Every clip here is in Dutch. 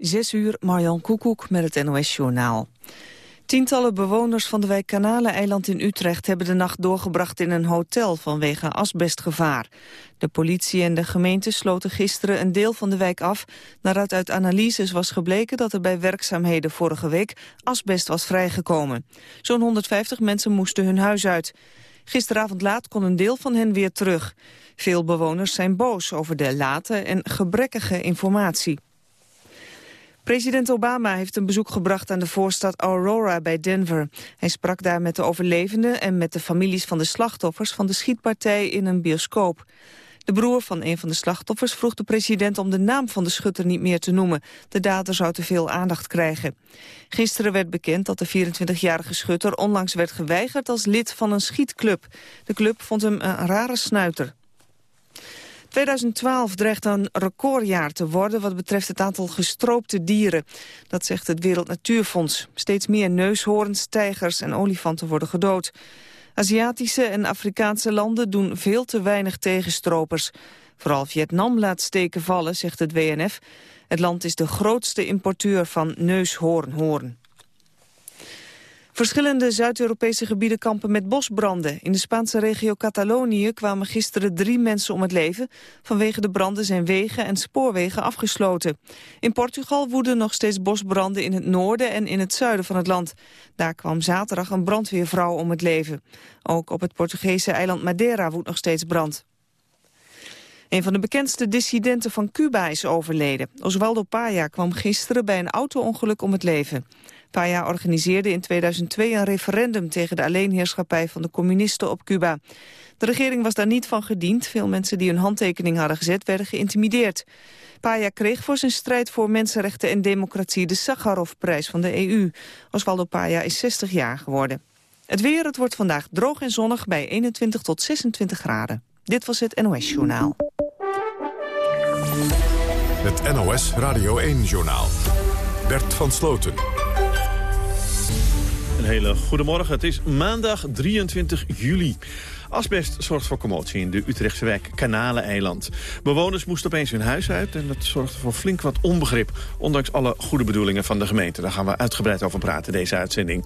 Zes uur, Marjan Koekoek met het NOS-journaal. Tientallen bewoners van de wijk Kanaleneiland in Utrecht... hebben de nacht doorgebracht in een hotel vanwege asbestgevaar. De politie en de gemeente sloten gisteren een deel van de wijk af... nadat uit analyses was gebleken dat er bij werkzaamheden vorige week... asbest was vrijgekomen. Zo'n 150 mensen moesten hun huis uit. Gisteravond laat kon een deel van hen weer terug. Veel bewoners zijn boos over de late en gebrekkige informatie. President Obama heeft een bezoek gebracht aan de voorstad Aurora bij Denver. Hij sprak daar met de overlevenden en met de families van de slachtoffers van de schietpartij in een bioscoop. De broer van een van de slachtoffers vroeg de president om de naam van de schutter niet meer te noemen. De dader zou te veel aandacht krijgen. Gisteren werd bekend dat de 24-jarige schutter onlangs werd geweigerd als lid van een schietclub. De club vond hem een rare snuiter. 2012 dreigt een recordjaar te worden wat betreft het aantal gestroopte dieren. Dat zegt het Wereld Natuurfonds. Steeds meer neushoorns, tijgers en olifanten worden gedood. Aziatische en Afrikaanse landen doen veel te weinig tegenstropers. Vooral Vietnam laat steken vallen, zegt het WNF. Het land is de grootste importeur van neushoornhoorn. Verschillende Zuid-Europese gebieden kampen met bosbranden. In de Spaanse regio Catalonië kwamen gisteren drie mensen om het leven. Vanwege de branden zijn wegen en spoorwegen afgesloten. In Portugal woeden nog steeds bosbranden in het noorden en in het zuiden van het land. Daar kwam zaterdag een brandweervrouw om het leven. Ook op het Portugese eiland Madeira woedt nog steeds brand. Een van de bekendste dissidenten van Cuba is overleden. Osvaldo Paya kwam gisteren bij een auto-ongeluk om het leven. Paya organiseerde in 2002 een referendum tegen de alleenheerschappij van de communisten op Cuba. De regering was daar niet van gediend. Veel mensen die hun handtekening hadden gezet werden geïntimideerd. Paya kreeg voor zijn strijd voor mensenrechten en democratie de Sakharov-prijs van de EU. Osvaldo Paya is 60 jaar geworden. Het weer, het wordt vandaag droog en zonnig bij 21 tot 26 graden. Dit was het NOS Journaal. Het NOS Radio 1-journaal. Bert van Sloten. Een hele goede morgen. Het is maandag 23 juli. Asbest zorgt voor commotie in de Utrechtse wijk Kanaleneiland. Bewoners moesten opeens hun huis uit en dat zorgde voor flink wat onbegrip. Ondanks alle goede bedoelingen van de gemeente. Daar gaan we uitgebreid over praten, deze uitzending.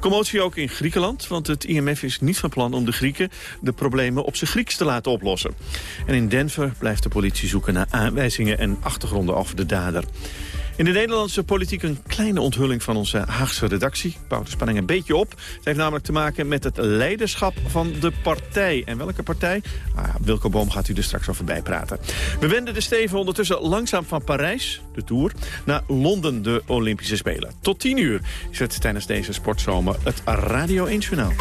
Commotie ook in Griekenland, want het IMF is niet van plan om de Grieken de problemen op zijn Grieks te laten oplossen. En in Denver blijft de politie zoeken naar aanwijzingen en achtergronden over de dader. In de Nederlandse politiek een kleine onthulling van onze Haagse redactie. Bouwt de spanning een beetje op. Het heeft namelijk te maken met het leiderschap van de partij. En welke partij? Ah, Wilco Boom gaat u er straks over bijpraten. We wenden de steven ondertussen langzaam van Parijs, de Tour, naar Londen, de Olympische Spelen. Tot 10 uur is het tijdens deze sportzomer het Radio 1 Journaal.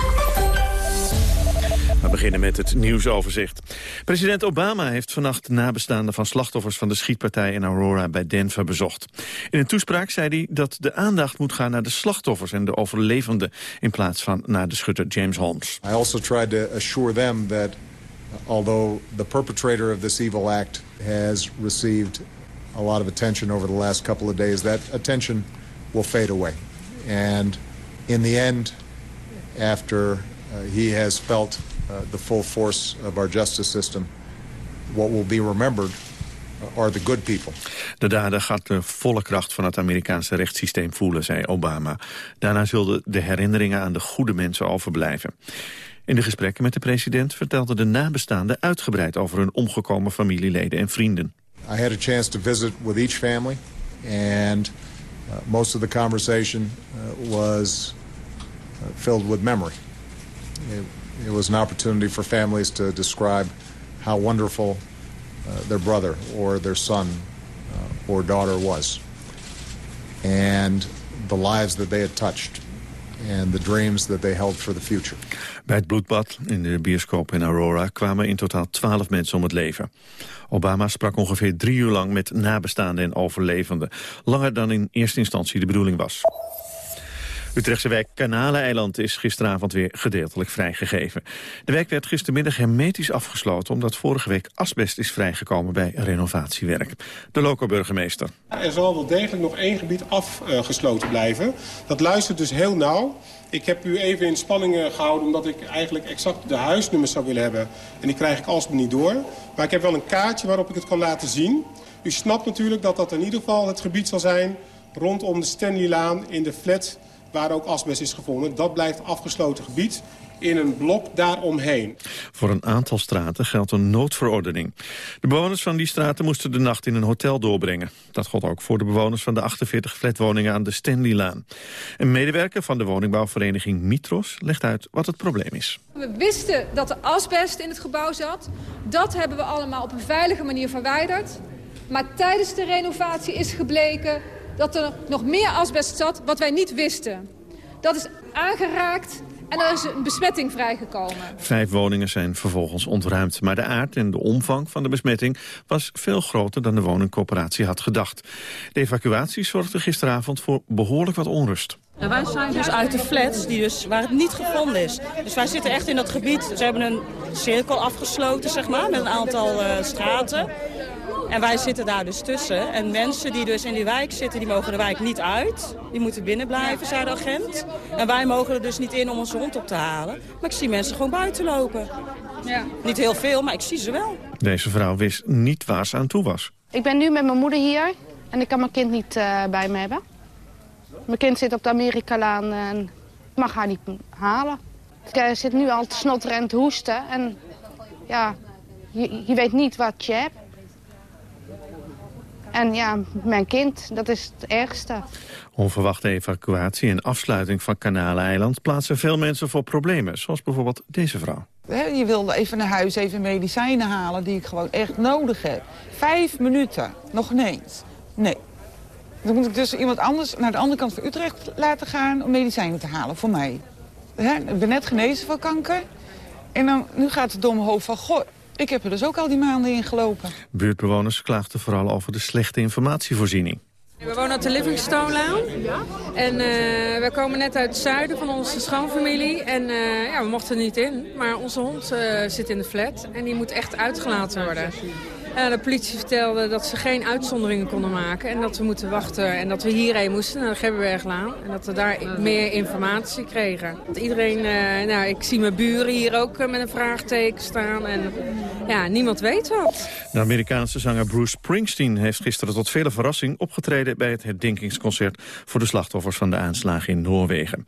We beginnen met het nieuwsoverzicht. President Obama heeft vannacht nabestaanden van slachtoffers van de schietpartij in Aurora bij Denver bezocht. In een toespraak zei hij dat de aandacht moet gaan naar de slachtoffers en de overlevenden in plaats van naar de schutter James Holmes. I also tried to assure them that although the perpetrator of this evil act has received a lot of attention over the last couple of days, that attention will fade away. And in the end, after uh, he has felt uh, the full force of our justice system. What will be remembered are the good people. De dader gaat de volle kracht van het Amerikaanse rechtssysteem voelen, zei Obama. Daarna zullen de herinneringen aan de goede mensen overblijven. In de gesprekken met de president vertelden de nabestaanden uitgebreid over hun omgekomen familieleden en vrienden. I had a chance to visit with each family and uh, most of the conversation uh, was uh, filled with memory. It was an opportunity for families to describe how wonderful uh, their brother or their son uh, or daughter was. And the lives that they had touched. And the dreams that they held for the future. Bij het bloedbad in de bioscoop in Aurora kwamen in totaal twaalf mensen om het leven. Obama sprak ongeveer drie uur lang met nabestaanden en overlevenden. Langer dan in eerste instantie de bedoeling was. Utrechtse wijk Kanaleneiland is gisteravond weer gedeeltelijk vrijgegeven. De wijk werd gistermiddag hermetisch afgesloten... omdat vorige week asbest is vrijgekomen bij renovatiewerk. De loco-burgemeester. Er zal wel degelijk nog één gebied afgesloten blijven. Dat luistert dus heel nauw. Ik heb u even in spanning gehouden omdat ik eigenlijk exact de huisnummers zou willen hebben. En die krijg ik alsnog niet door. Maar ik heb wel een kaartje waarop ik het kan laten zien. U snapt natuurlijk dat dat in ieder geval het gebied zal zijn... rondom de Stanleylaan in de flat waar ook asbest is gevonden. Dat blijft afgesloten gebied in een blok daaromheen. Voor een aantal straten geldt een noodverordening. De bewoners van die straten moesten de nacht in een hotel doorbrengen. Dat gold ook voor de bewoners van de 48 flatwoningen aan de Stanleylaan. Een medewerker van de woningbouwvereniging Mitros legt uit wat het probleem is. We wisten dat er asbest in het gebouw zat. Dat hebben we allemaal op een veilige manier verwijderd. Maar tijdens de renovatie is gebleken dat er nog meer asbest zat wat wij niet wisten. Dat is aangeraakt en er is een besmetting vrijgekomen. Vijf woningen zijn vervolgens ontruimd. Maar de aard en de omvang van de besmetting was veel groter dan de woningcoöperatie had gedacht. De evacuatie zorgde gisteravond voor behoorlijk wat onrust. En wij zijn dus uit de flats die dus, waar het niet gevonden is. Dus wij zitten echt in dat gebied. Ze hebben een cirkel afgesloten, zeg maar, met een aantal uh, straten. En wij zitten daar dus tussen. En mensen die dus in die wijk zitten, die mogen de wijk niet uit. Die moeten binnen blijven, zei de agent. En wij mogen er dus niet in om onze hond op te halen. Maar ik zie mensen gewoon buiten lopen. Ja. Niet heel veel, maar ik zie ze wel. Deze vrouw wist niet waar ze aan toe was. Ik ben nu met mijn moeder hier en ik kan mijn kind niet uh, bij me hebben. Mijn kind zit op de Amerikalaan en ik mag haar niet halen. Ik uh, zit nu al te snotteren en te hoesten. En ja, je, je weet niet wat je hebt. En ja, mijn kind, dat is het ergste. Onverwachte evacuatie en afsluiting van Kanaleiland plaatsen veel mensen voor problemen. Zoals bijvoorbeeld deze vrouw. Je wilde even naar huis even medicijnen halen die ik gewoon echt nodig heb. Vijf minuten, nog ineens. Nee. Dan moet ik dus iemand anders naar de andere kant van Utrecht laten gaan om medicijnen te halen voor mij. Ik ben net genezen van kanker. En dan, nu gaat het door mijn hoofd van, goh, ik heb er dus ook al die maanden in gelopen. Buurtbewoners klaagden vooral over de slechte informatievoorziening. We wonen op de Livingstone-laan. En uh, we komen net uit het zuiden van onze schoonfamilie. En uh, ja, we mochten er niet in. Maar onze hond uh, zit in de flat en die moet echt uitgelaten worden. Uh, de politie vertelde dat ze geen uitzonderingen konden maken. En dat we moeten wachten en dat we hierheen moesten naar de Gebbenberglaan. En dat we daar meer informatie kregen. Iedereen, uh, nou, ik zie mijn buren hier ook uh, met een vraagteken staan. En ja, niemand weet wat. De Amerikaanse zanger Bruce Springsteen heeft gisteren tot vele verrassing opgetreden bij het herdenkingsconcert voor de slachtoffers van de aanslagen in Noorwegen.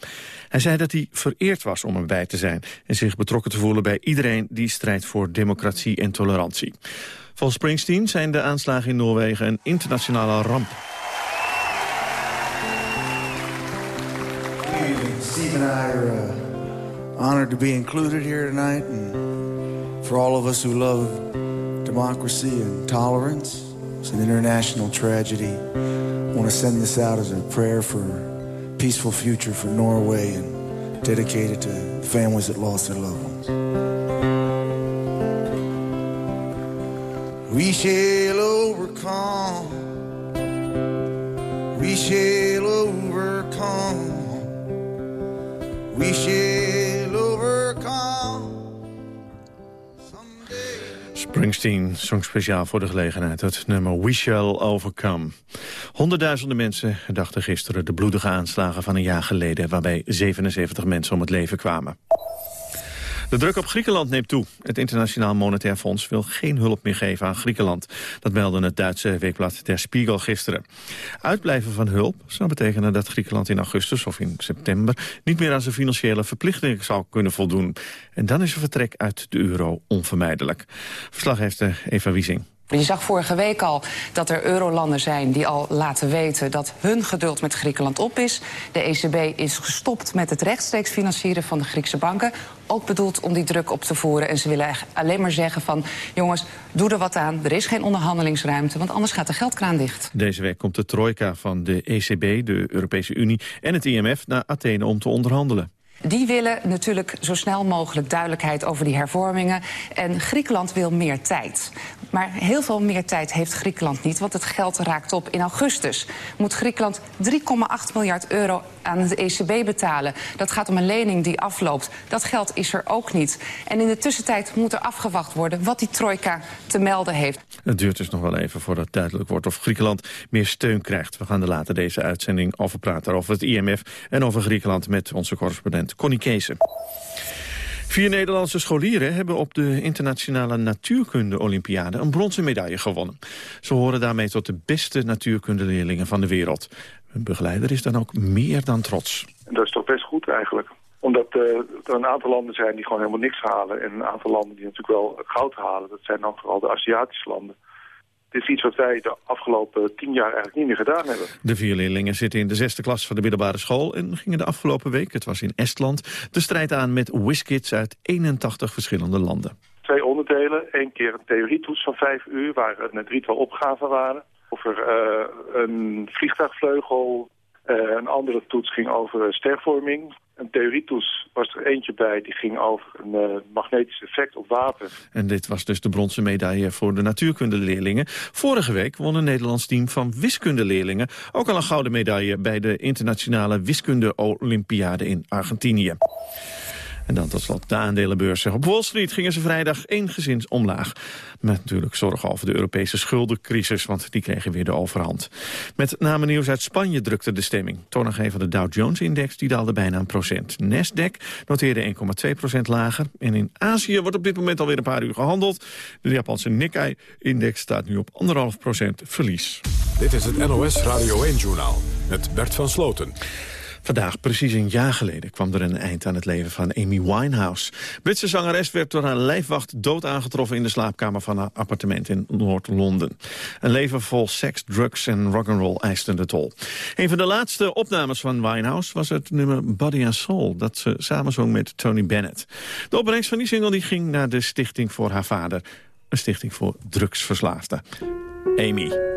Hij zei dat hij vereerd was om erbij te zijn en zich betrokken te voelen bij iedereen die strijdt voor democratie en tolerantie. Volgens Springsteen zijn de aanslagen in Noorwegen een internationale ramp. Steve and I are uh, honored to be included here tonight. And for all of us who love democracy and tolerance, it's an international tragedy. I want to send this out as a prayer for a peaceful future for Norway and dedicate to families that lost their loved ones. We shall overcome. We shall overcome. We shall overcome. Springsteen zong speciaal voor de gelegenheid het nummer We Shall Overcome. Honderdduizenden mensen dachten gisteren de bloedige aanslagen van een jaar geleden... waarbij 77 mensen om het leven kwamen. De druk op Griekenland neemt toe. Het Internationaal Monetair Fonds wil geen hulp meer geven aan Griekenland. Dat meldde het Duitse weekblad Der Spiegel gisteren. Uitblijven van hulp zou betekenen dat Griekenland in augustus of in september... niet meer aan zijn financiële verplichtingen zou kunnen voldoen. En dan is een vertrek uit de euro onvermijdelijk. Verslaggever Eva Wiesing. Je zag vorige week al dat er eurolanden zijn die al laten weten dat hun geduld met Griekenland op is. De ECB is gestopt met het rechtstreeks financieren van de Griekse banken. Ook bedoeld om die druk op te voeren. En ze willen alleen maar zeggen van jongens, doe er wat aan. Er is geen onderhandelingsruimte, want anders gaat de geldkraan dicht. Deze week komt de trojka van de ECB, de Europese Unie en het IMF naar Athene om te onderhandelen. Die willen natuurlijk zo snel mogelijk duidelijkheid over die hervormingen. En Griekenland wil meer tijd. Maar heel veel meer tijd heeft Griekenland niet, want het geld raakt op in augustus. Moet Griekenland 3,8 miljard euro aan de ECB betalen. Dat gaat om een lening die afloopt. Dat geld is er ook niet. En in de tussentijd moet er afgewacht worden wat die trojka te melden heeft. Het duurt dus nog wel even voordat duidelijk wordt of Griekenland meer steun krijgt. We gaan er later deze uitzending over praten over het IMF en over Griekenland met onze correspondent Connie Keesen. Vier Nederlandse scholieren hebben op de internationale natuurkunde-olympiade een bronzen medaille gewonnen. Ze horen daarmee tot de beste natuurkundeleerlingen van de wereld. Hun begeleider is dan ook meer dan trots. Dat is toch best goed eigenlijk omdat uh, er een aantal landen zijn die gewoon helemaal niks halen. En een aantal landen die natuurlijk wel goud halen. Dat zijn dan vooral de Aziatische landen. Dit is iets wat wij de afgelopen tien jaar eigenlijk niet meer gedaan hebben. De vier leerlingen zitten in de zesde klas van de middelbare school... en gingen de afgelopen week, het was in Estland... de strijd aan met WizKids uit 81 verschillende landen. Twee onderdelen. Eén keer een theorietoets van vijf uur... waar een drietal opgaven waren. Over uh, een vliegtuigvleugel. Uh, een andere toets ging over stervorming een theorietoets was er eentje bij... die ging over een uh, magnetisch effect op water. En dit was dus de bronzen medaille voor de natuurkundeleerlingen. Vorige week won een Nederlands team van wiskundeleerlingen... ook al een gouden medaille bij de internationale wiskunde-olympiade in Argentinië. En dan tot slot de aandelenbeurzen. Op Wall Street gingen ze vrijdag gezins omlaag. Met natuurlijk zorgen over de Europese schuldencrisis, want die kregen weer de overhand. Met name nieuws uit Spanje drukte de stemming. Toonaangever de Dow Jones-index die daalde bijna een procent. Nasdaq noteerde 1,2 procent lager. En in Azië wordt op dit moment alweer een paar uur gehandeld. De Japanse Nikkei-index staat nu op 1,5 procent verlies. Dit is het NOS Radio 1-journaal met Bert van Sloten. Vandaag, precies een jaar geleden, kwam er een eind aan het leven van Amy Winehouse. Britse zangeres werd door haar lijfwacht dood aangetroffen in de slaapkamer van haar appartement in Noord-Londen. Een leven vol seks, drugs en rock'n'roll eiste de tol. Een van de laatste opnames van Winehouse was het nummer Body and Soul, dat ze samenzong met Tony Bennett. De opbrengst van die single die ging naar de stichting voor haar vader, een stichting voor drugsverslaafden. Amy.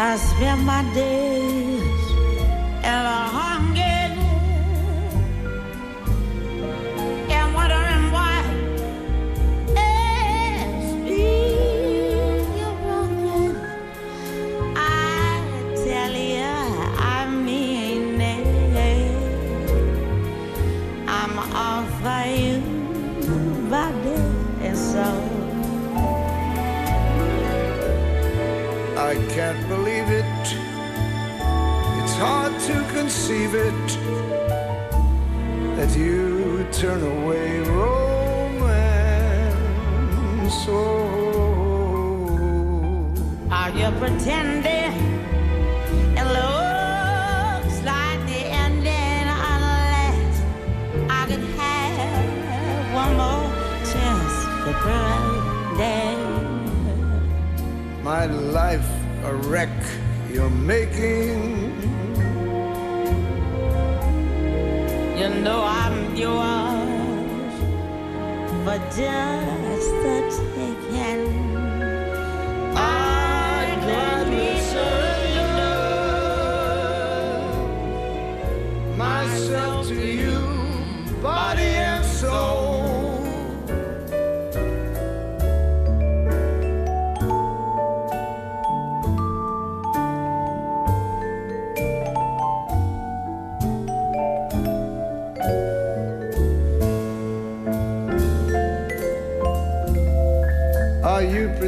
I spend my can't believe it. It's hard to conceive it that you turn away romance. Oh. Are you pretending? It looks like the ending unless I could have one more chance. My life a wreck you're making. You know I'm yours for just the taking. I gladly surrender myself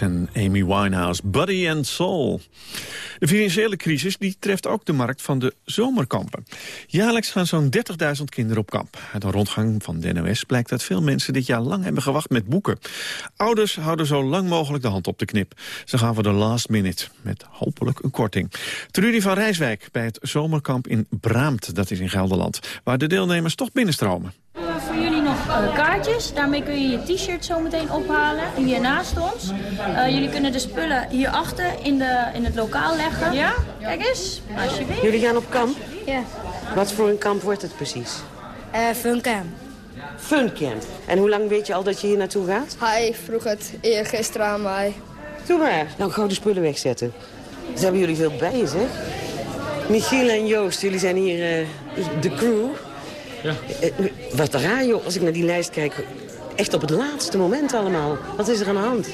En Amy Winehouse, Body and Soul. De financiële crisis die treft ook de markt van de zomerkampen. Jaarlijks gaan zo'n 30.000 kinderen op kamp. Uit een rondgang van de NOS blijkt dat veel mensen dit jaar lang hebben gewacht met boeken. Ouders houden zo lang mogelijk de hand op de knip. Ze gaan voor de last minute, met hopelijk een korting. Trudy van Rijswijk bij het zomerkamp in Braamt, dat is in Gelderland... waar de deelnemers toch binnenstromen uh, kaartjes. Daarmee kun je je t-shirt zo meteen ophalen. Hier naast ons. Uh, jullie kunnen de spullen hierachter in, de, in het lokaal leggen. Ja? Kijk eens, alsjeblieft. Jullie gaan op kamp? Ja. Wat voor een kamp wordt het precies? Uh, funcamp. Funcamp. En hoe lang weet je al dat je hier naartoe gaat? Hij vroeg het eergisteren aan mij. Doe maar. Nou, gauw de spullen wegzetten. Dus hebben jullie veel bij je, zeg. Michiel en Joost, jullie zijn hier de crew. Ja. Wat raar, joh, als ik naar die lijst kijk. Echt op het laatste moment allemaal. Wat is er aan de hand?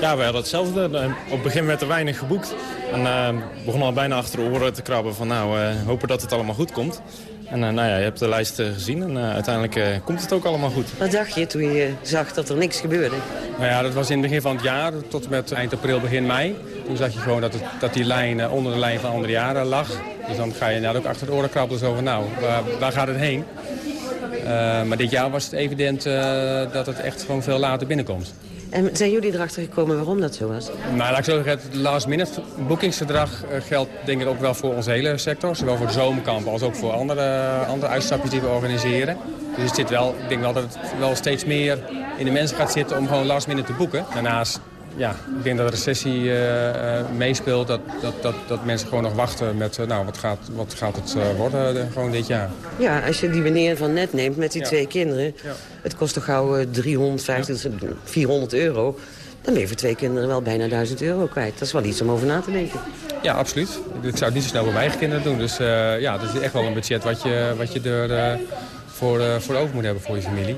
Ja, wij hadden hetzelfde. Op het begin werd er weinig geboekt. En uh, begonnen al bijna achter de oren te krabben van nou, uh, hopen dat het allemaal goed komt. En uh, nou ja, je hebt de lijst gezien en uiteindelijk komt het ook allemaal goed. Wat dacht je toen je zag dat er niks gebeurde? Nou ja, dat was in het begin van het jaar, tot en met eind april, begin mei. Toen zag je gewoon dat, het, dat die lijn onder de lijn van andere jaren lag. Dus dan ga je inderdaad ook achter de oren krabbelen zo van nou, waar, waar gaat het heen? Uh, maar dit jaar was het evident uh, dat het echt gewoon veel later binnenkomt. En zijn jullie erachter gekomen waarom dat zo was? Nou, laat ik zeggen, het last minute boekingsgedrag uh, geldt denk ik ook wel voor onze hele sector. Zowel voor de zomerkampen als ook voor andere, andere uitstapjes die we organiseren. Dus het zit wel, ik denk wel dat het wel steeds meer in de mensen gaat zitten om gewoon last minute te boeken. Daarnaast ja, ik denk dat de recessie uh, uh, meespeelt. Dat, dat, dat, dat mensen gewoon nog wachten met, uh, nou, wat gaat, wat gaat het worden gewoon dit jaar. Ja, als je die meneer van net neemt met die ja. twee kinderen. Ja. Het kost toch gauw 350, ja. 400 euro. Dan ben je voor twee kinderen wel bijna 1000 euro kwijt. Dat is wel iets om over na te denken. Ja, absoluut. Ik zou het niet zo snel bij mijn eigen kinderen doen. Dus ja, dat is echt wel een budget wat je, wat je er voor, voor over moet hebben voor je familie.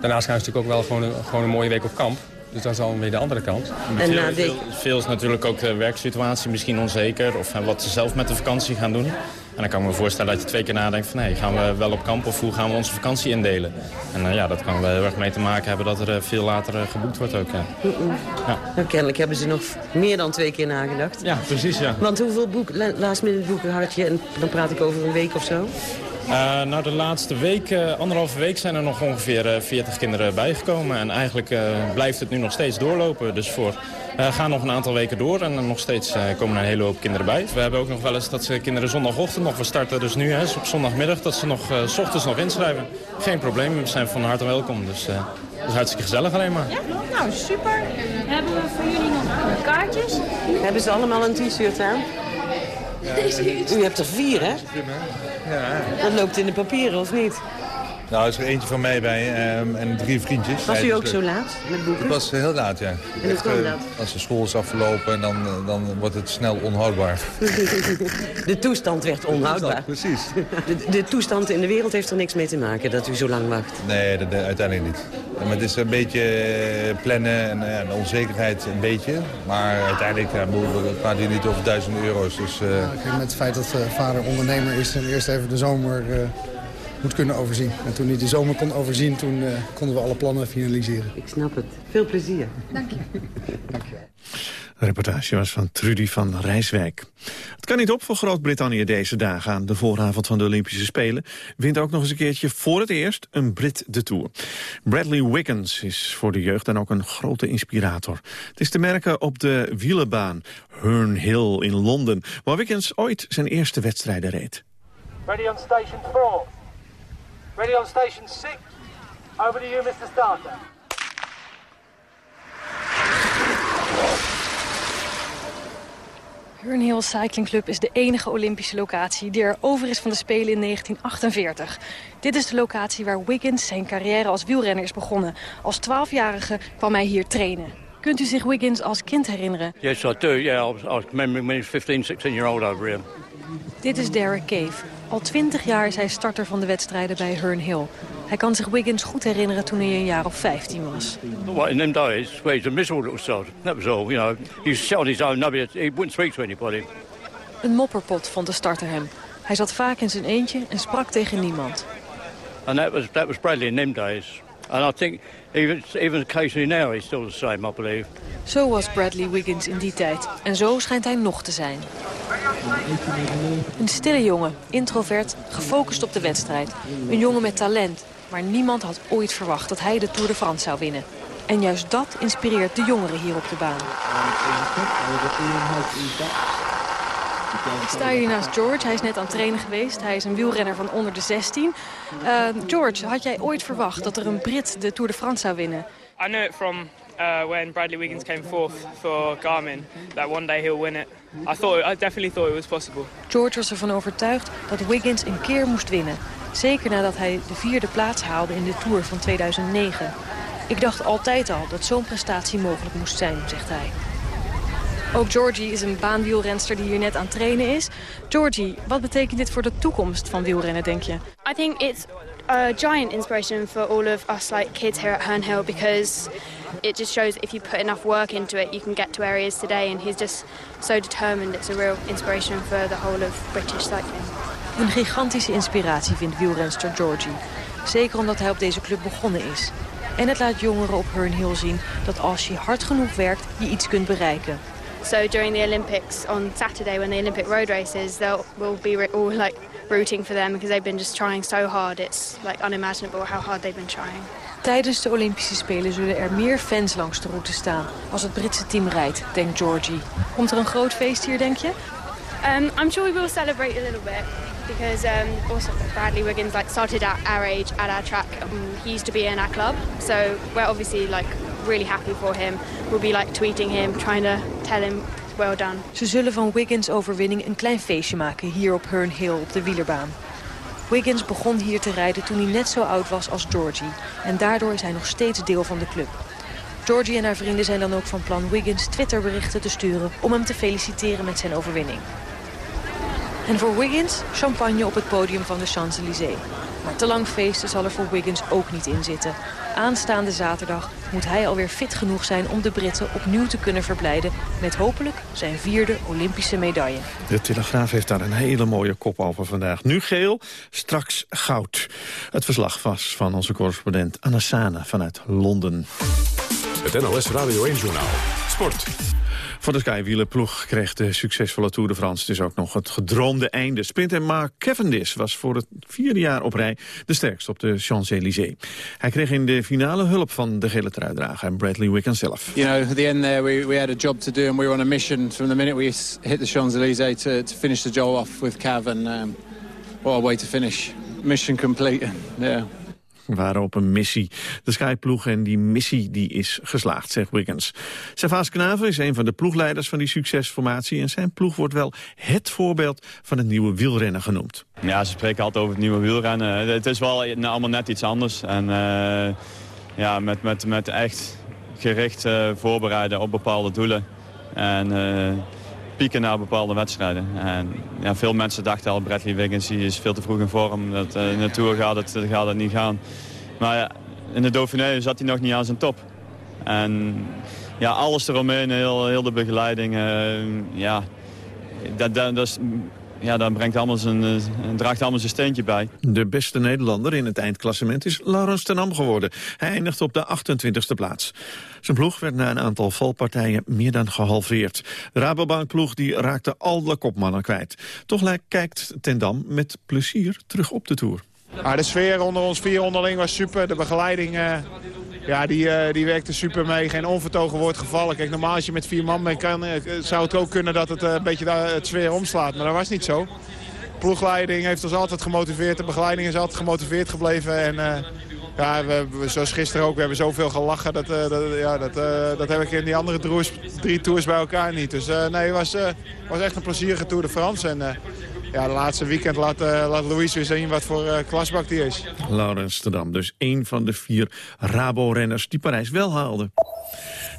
Daarnaast gaan ze natuurlijk ook wel gewoon een, gewoon een mooie week op kamp. Dus dat is dan weer de andere kant. En veel, veel, veel, is natuurlijk ook de werksituatie misschien onzeker. Of wat ze zelf met de vakantie gaan doen. En dan kan ik me voorstellen dat je twee keer nadenkt van... Hey, gaan we wel op kamp of hoe gaan we onze vakantie indelen? En uh, ja, dat kan wel heel erg mee te maken hebben dat er uh, veel later uh, geboekt wordt ook. Ja. Mm -mm. Ja. Nou, kennelijk hebben ze nog meer dan twee keer nagedacht. Ja, precies, ja. Want hoeveel boek, minute boeken had je? En dan praat ik over een week of zo? Uh, nou, de laatste week, uh, anderhalve week, zijn er nog ongeveer uh, 40 kinderen bijgekomen. En eigenlijk blijft het nu nog steeds doorlopen. Dus voor gaan nog een aantal weken door en nog steeds komen er een hele hoop kinderen bij. We hebben ook nog wel eens dat ze kinderen zondagochtend nog, we starten dus nu hè, op zondagmiddag, dat ze nog s ochtends nog inschrijven. Geen probleem, we zijn van harte welkom. Dus dat is hartstikke gezellig alleen maar. Ja, nou super. Hebben we voor jullie nog kaartjes? Hebben ze allemaal een t-shirt aan? Ja, U hebt er vier, hè? Ja. Dat loopt in de papieren, of niet? Nou, er is er eentje van mij bij um, en drie vriendjes. Was u ook zo laat met boeken? Ik was heel laat, ja. En hoe kwam dat? Als de school is afgelopen, dan, dan wordt het snel onhoudbaar. de toestand werd onhoudbaar. precies. De, de, toestand in de wereld heeft er niks mee te maken dat u zo lang wacht? Nee, de, de, uiteindelijk niet. Maar het is een beetje plannen en uh, de onzekerheid een beetje. Maar uiteindelijk ja, we praten hier niet over duizenden euro's. Dus, uh... ja, met het feit dat uh, vader ondernemer is en eerst even de zomer moet kunnen overzien. En toen hij de zomer kon overzien, toen uh, konden we alle plannen finaliseren. Ik snap het. Veel plezier. Dank je. Dank je. De reportage was van Trudy van Rijswijk. Het kan niet op voor Groot-Brittannië deze dagen aan de vooravond van de Olympische Spelen. Wint ook nog eens een keertje voor het eerst een Brit de Tour. Bradley Wiggins is voor de jeugd dan ook een grote inspirator. Het is te merken op de wielenbaan Herne Hill in Londen, waar Wiggins ooit zijn eerste wedstrijden reed. Ready on station 4. Ready on station 6. Over to you, Mr. Starter. Hurnhill Cycling Club is de enige Olympische locatie die er over is van de Spelen in 1948. Dit is de locatie waar Wiggins zijn carrière als wielrenner is begonnen. Als 12-jarige kwam hij hier trainen. Kunt u zich Wiggins als kind herinneren? Yes, I do. Yeah, I was, I was remembering when he was 15, 16 year old over here. Dit is Derek Cave. Al 20 jaar is hij starter van de wedstrijden bij Herne Hill. Hij kan zich Wiggins goed herinneren toen hij een jaar of 15 was. Well, in them days, well, he's a miserable little sod. That was all, you know. He sat on his own, nobody, he wouldn't speak to anybody. Een mopperpot vond de starter hem. Hij zat vaak in zijn eentje en sprak tegen niemand. And that was, that was Bradley in them days. And I think even, even occasionally now he's still the same, I believe. Zo was Bradley Wiggins in die tijd. En zo schijnt hij nog te zijn. Een stille jongen, introvert, gefocust op de wedstrijd. Een jongen met talent. Maar niemand had ooit verwacht dat hij de Tour de France zou winnen. En juist dat inspireert de jongeren hier op de baan. Ik sta hier naast George. Hij is net aan het trainen geweest. Hij is een wielrenner van onder de 16. Uh, George, had jij ooit verwacht dat er een Brit de Tour de France zou winnen? I know it from uh, when Bradley Wiggins came fourth for Garmin. That one day he'll win it. I thought, I definitely thought it was possible. George was ervan overtuigd dat Wiggins een keer moest winnen. Zeker nadat hij de vierde plaats haalde in de Tour van 2009. Ik dacht altijd al dat zo'n prestatie mogelijk moest zijn, zegt hij. Ook Georgie is een baanwielrenster die hier net aan het trainen is. Georgie, wat betekent dit voor de toekomst van wielrennen, denk je? I think it's a giant inspiration for all of us like kids here at Herne Hill because it just shows if you put enough work into it, you can get to where he is today. And he's just so determined. It's a real inspiration for the whole of British cycling. Een gigantische inspiratie vindt wielrenster Georgie. Zeker omdat hij op deze club begonnen is. En het laat jongeren op Herne Hill zien dat als je hard genoeg werkt, je iets kunt bereiken. So during the Olympics on Saturday, when the Olympic road races, they'll will be all like rooting for them because they've been just trying so hard. It's like unimaginable how hard they've been trying. Tijdens de Olympische Spelen zullen er meer fans langs de route staan als het Britse team rijdt, denkt Georgie. Komt er een groot feest hier, denk je? Um, I'm sure we will celebrate a little bit because um, also Bradley Wiggins like started at our age at our track. Um, he used to be in our club, so we're obviously like really happy for him. We'll be like tweeting him, trying to tell him well done. Ze zullen van Wiggins' overwinning een klein feestje maken hier op Herne Hill op de wielerbaan. Wiggins begon hier te rijden toen hij net zo oud was als Georgie. En daardoor is hij nog steeds deel van de club. Georgie en haar vrienden zijn dan ook van plan Wiggins Twitterberichten te sturen... om hem te feliciteren met zijn overwinning. En voor Wiggins champagne op het podium van de Champs-Élysées. Maar te lang feesten zal er voor Wiggins ook niet in zitten. Aanstaande zaterdag moet hij alweer fit genoeg zijn om de Britten opnieuw te kunnen verblijden... met hopelijk zijn vierde Olympische medaille. De Telegraaf heeft daar een hele mooie kop over vandaag. Nu geel, straks goud. Het verslag was van onze correspondent Anna Sana vanuit Londen. Het NOS Radio 1-journaal. Sport. Voor de Skywielerploeg kreeg de succesvolle Tour de France dus ook nog het gedroomde einde. Sprinter Mark Cavendish was voor het vierde jaar op rij de sterkste op de Champs-Élysées. Hij kreeg in de finale hulp van de gele truidrager en Bradley Wiggins zelf. You know, at the end there we, we had a job to do and we were on a mission from the minute we hit the Champs-Élysées to, to finish the job off with Cav and um, what a way to finish. Mission complete. Yeah. Waren op een missie. De Skyploeg en die missie die is geslaagd, zegt Wiggins. Servaas Knaven is een van de ploegleiders van die succesformatie... en zijn ploeg wordt wel het voorbeeld van het nieuwe wielrennen genoemd. Ja, ze spreken altijd over het nieuwe wielrennen. Het is wel nou, allemaal net iets anders. En uh, ja, met, met, met echt gericht uh, voorbereiden op bepaalde doelen. En... Uh, pieken naar bepaalde wedstrijden. En ja, veel mensen dachten al, Bradley Wiggins is veel te vroeg in vorm. Dat, uh, in de Tour gaat het, gaat het niet gaan. Maar ja, in de Dauphiné zat hij nog niet aan zijn top. En ja, alles eromheen, heel, heel de begeleiding. Uh, ja, dat, dat, ja, dan brengt allemaal zijn, draagt allemaal zijn steentje bij. De beste Nederlander in het eindklassement is Laurens ten Am geworden. Hij eindigt op de 28e plaats. Zijn ploeg werd na een aantal valpartijen meer dan gehalveerd. De Rabobank-ploeg die raakte al de kopmannen kwijt. Toch kijkt ten Dam met plezier terug op de Tour. De sfeer onder ons vier onderling was super. De begeleiding uh, ja, die, uh, die werkte super mee. Geen onvertogen woord gevallen. Kijk, normaal als je met vier man bent, kan, uh, zou het ook kunnen dat het een beetje het sfeer omslaat. Maar dat was niet zo. De ploegleiding heeft ons altijd gemotiveerd. De begeleiding is altijd gemotiveerd gebleven. En ja, we, zoals gisteren ook, we hebben zoveel gelachen. Dat, dat, ja, dat, dat heb ik in die andere drie tours bij elkaar niet. Dus nee, het was, was echt een plezierige Tour de France. En, ja, de laatste weekend laat, uh, laat Louise weer zien wat voor uh, klasbak die is. Laurens Tedam, dus één van de vier Rabo-renners die Parijs wel haalde.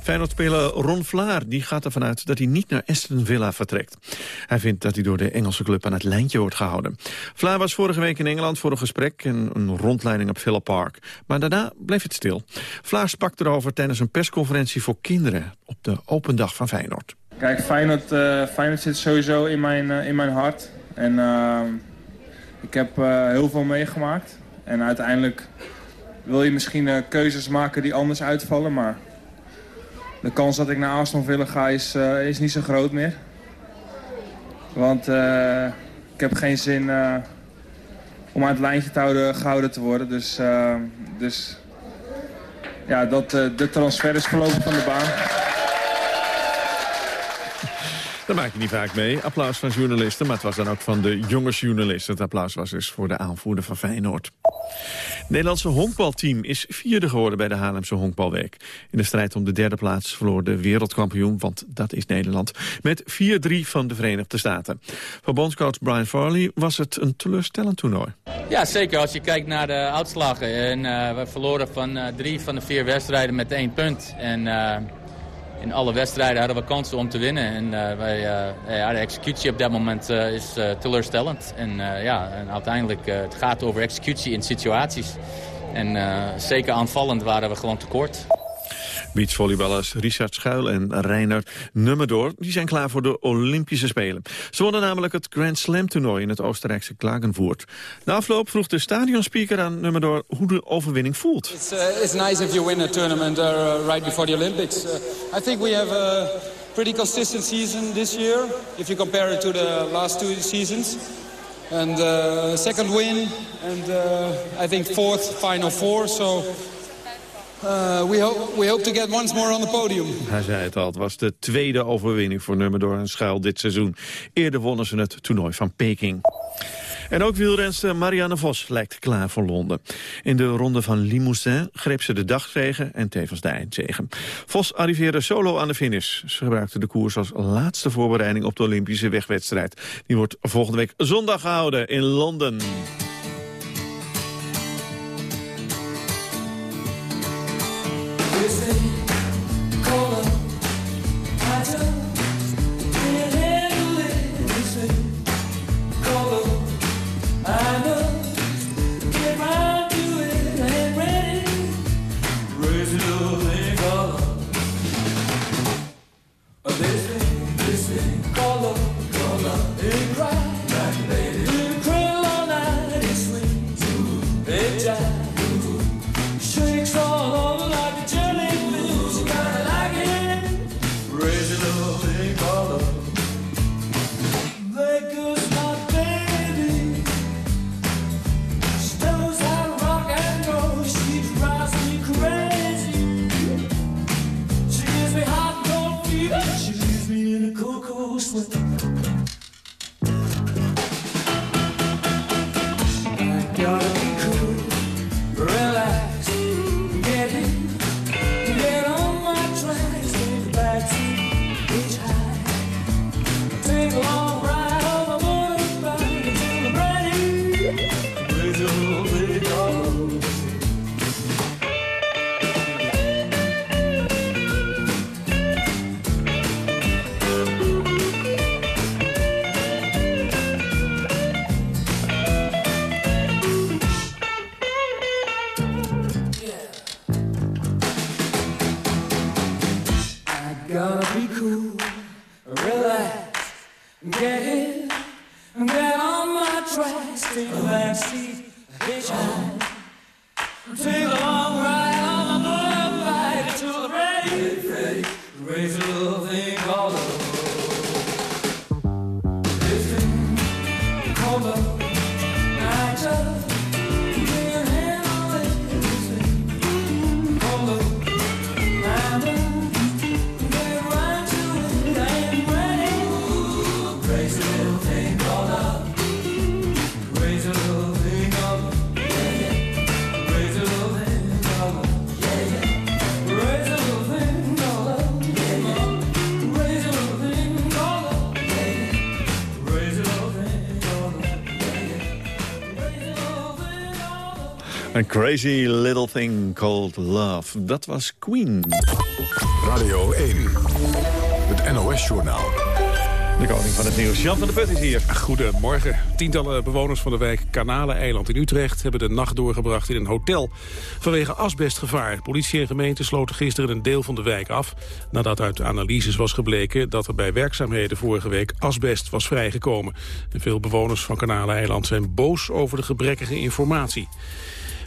Feyenoord-speler Ron Vlaar die gaat ervan uit dat hij niet naar Aston Villa vertrekt. Hij vindt dat hij door de Engelse club aan het lijntje wordt gehouden. Vlaar was vorige week in Engeland voor een gesprek en een rondleiding op Villa Park. Maar daarna bleef het stil. Vlaar sprak erover tijdens een persconferentie voor kinderen op de open dag van Feyenoord. Kijk, Feyenoord, uh, Feyenoord zit sowieso in mijn, uh, in mijn hart. En uh, ik heb heel veel meegemaakt. En uiteindelijk wil je misschien uh, keuzes maken die anders uitvallen. Maar de kans dat ik naar Aston Villa ga is, uh, is niet zo groot meer. Want ik heb geen zin om aan het lijntje te houden, gehouden te worden. Dus, dus ja, dat, de transfer is verlopen van de baan. Daar maak je niet vaak mee. Applaus van journalisten, maar het was dan ook van de jongensjournalisten. Het applaus was dus voor de aanvoerder van Feyenoord. Het Nederlandse honkbalteam is vierde geworden bij de Haarlemse Honkbalweek. In de strijd om de derde plaats verloor de wereldkampioen, want dat is Nederland, met 4-3 van de Verenigde Staten. Voor bondscoach Brian Farley was het een teleurstellend toernooi. Ja, zeker. Als je kijkt naar de uitslagen. En, uh, we verloren van uh, drie van de vier wedstrijden met één punt. En... Uh, in alle wedstrijden hadden we kansen om te winnen. En uh, wij, uh, ja, de executie op dat moment uh, is teleurstellend. En, ja, en uiteindelijk het gaat over executie in situaties. En zeker aanvallend waren we gewoon tekort. Beachvolleyballers Richard Schuil en Reinhard Nummerdoor die zijn klaar voor de Olympische Spelen. Ze wonnen namelijk het Grand Slam toernooi in het Oostenrijkse Klagenvoort. Na afloop vroeg de stadionspeaker aan Nummerdoor hoe de overwinning voelt. It's, uh, nice if you win a tournament uh, right before the Olympics. Uh, I think we have a pretty consistent season this year if you compare it to the last two seasons. And uh, second win and uh, I think fourth final four so uh, we, hope, we hope to get once more on the podium. Hij zei het al, het was de tweede overwinning voor Nummerdoor en Schuil dit seizoen. Eerder wonnen ze het toernooi van Peking. En ook wielrenster Marianne Vos lijkt klaar voor Londen. In de ronde van Limousin greep ze de dagzegen en tevens de eindzegen. Vos arriveerde solo aan de finish. Ze gebruikte de koers als laatste voorbereiding op de Olympische wegwedstrijd. Die wordt volgende week zondag gehouden in Londen. A crazy little thing called love. Dat was Queen. Radio 1. Het NOS-journaal. De koning van het nieuws, Jan van der Put is hier. Goedemorgen. Tientallen bewoners van de wijk Kanaleneiland in Utrecht... hebben de nacht doorgebracht in een hotel vanwege asbestgevaar. Politie en gemeente sloten gisteren een deel van de wijk af... nadat uit analyses was gebleken dat er bij werkzaamheden vorige week asbest was vrijgekomen. En veel bewoners van Kanaleneiland zijn boos over de gebrekkige informatie.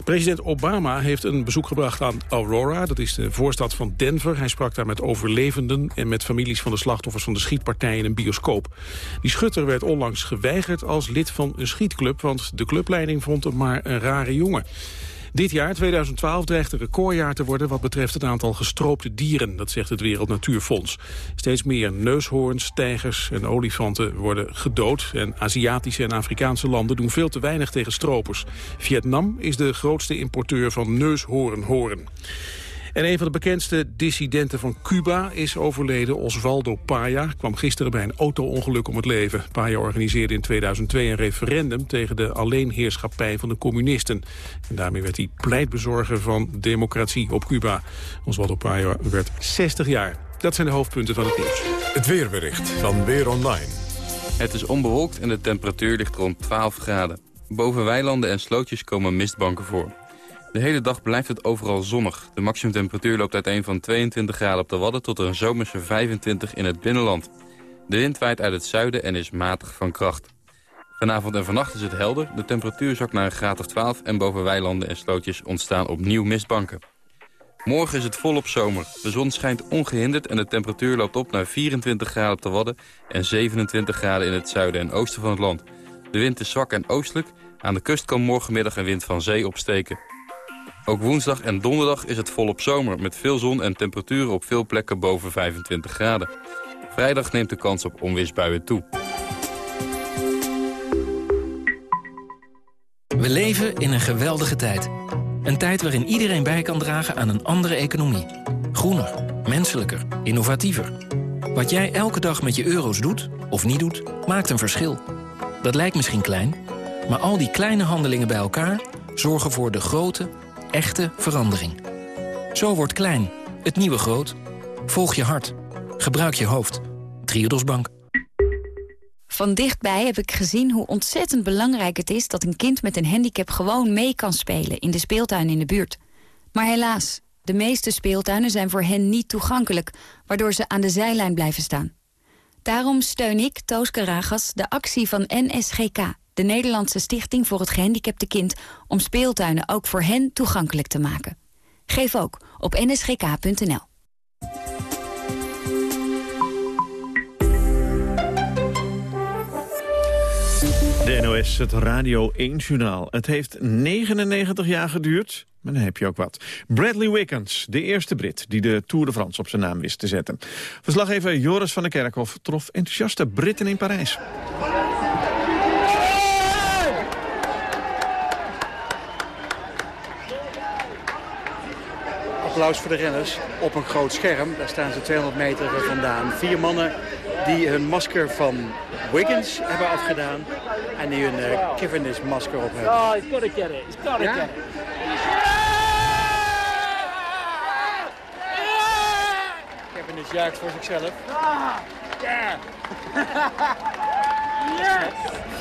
President Obama heeft een bezoek gebracht aan Aurora. Dat is de voorstad van Denver. Hij sprak daar met overlevenden en met families van de slachtoffers van de schietpartij in een bioscoop. Die schutter werd onlangs geweigerd als lid van een schietclub, want de clubleiding vond hem maar een rare jongen. Dit jaar, 2012, dreigt een recordjaar te worden wat betreft het aantal gestroopte dieren. Dat zegt het Wereld Natuurfonds. Steeds meer neushoorns, tijgers en olifanten worden gedood. En Aziatische en Afrikaanse landen doen veel te weinig tegen stropers. Vietnam is de grootste importeur van neushoornhoorn. En een van de bekendste dissidenten van Cuba is overleden. Osvaldo Paya kwam gisteren bij een auto-ongeluk om het leven. Paya organiseerde in 2002 een referendum tegen de alleenheerschappij van de communisten. En daarmee werd hij pleitbezorger van democratie op Cuba. Osvaldo Paya werd 60 jaar. Dat zijn de hoofdpunten van het nieuws. Het weerbericht van Weer Online. Het is onbewolkt en de temperatuur ligt rond 12 graden. Boven weilanden en slootjes komen mistbanken voor. De hele dag blijft het overal zonnig. De maximumtemperatuur loopt uiteen van 22 graden op de Wadden... tot een zomerse 25 in het binnenland. De wind waait uit het zuiden en is matig van kracht. Vanavond en vannacht is het helder. De temperatuur zakt naar een graad of 12... en boven weilanden en slootjes ontstaan opnieuw mistbanken. Morgen is het volop zomer. De zon schijnt ongehinderd en de temperatuur loopt op naar 24 graden op de Wadden... en 27 graden in het zuiden en oosten van het land. De wind is zwak en oostelijk. Aan de kust kan morgenmiddag een wind van zee opsteken. Ook woensdag en donderdag is het volop zomer... met veel zon en temperaturen op veel plekken boven 25 graden. Vrijdag neemt de kans op onweersbuien toe. We leven in een geweldige tijd. Een tijd waarin iedereen bij kan dragen aan een andere economie. Groener, menselijker, innovatiever. Wat jij elke dag met je euro's doet, of niet doet, maakt een verschil. Dat lijkt misschien klein, maar al die kleine handelingen bij elkaar... zorgen voor de grote, echte verandering. Zo wordt klein, het nieuwe groot. Volg je hart. Gebruik je hoofd. Triodos Bank. Van dichtbij heb ik gezien hoe ontzettend belangrijk het is... dat een kind met een handicap gewoon mee kan spelen... in de speeltuin in de buurt. Maar helaas, de meeste speeltuinen zijn voor hen niet toegankelijk... waardoor ze aan de zijlijn blijven staan. Daarom steun ik, Toos Karagas, de actie van NSGK... de Nederlandse Stichting voor het Gehandicapte Kind... om speeltuinen ook voor hen toegankelijk te maken. Geef ook op nsgk.nl. De NOS, het Radio 1-journaal. Het heeft 99 jaar geduurd, maar dan heb je ook wat. Bradley Wiggins, de eerste Brit die de Tour de France op zijn naam wist te zetten. Verslaggever Joris van der Kerkhof trof enthousiaste Britten in Parijs. Applaus voor de renners op een groot scherm. Daar staan ze 200 meter vandaan. Vier mannen die hun masker van Wiggins hebben afgedaan. En die hun uh, Cavendish masker op hebben. Oh, he's got to get it. He's got to Ja? get it. Voor zichzelf.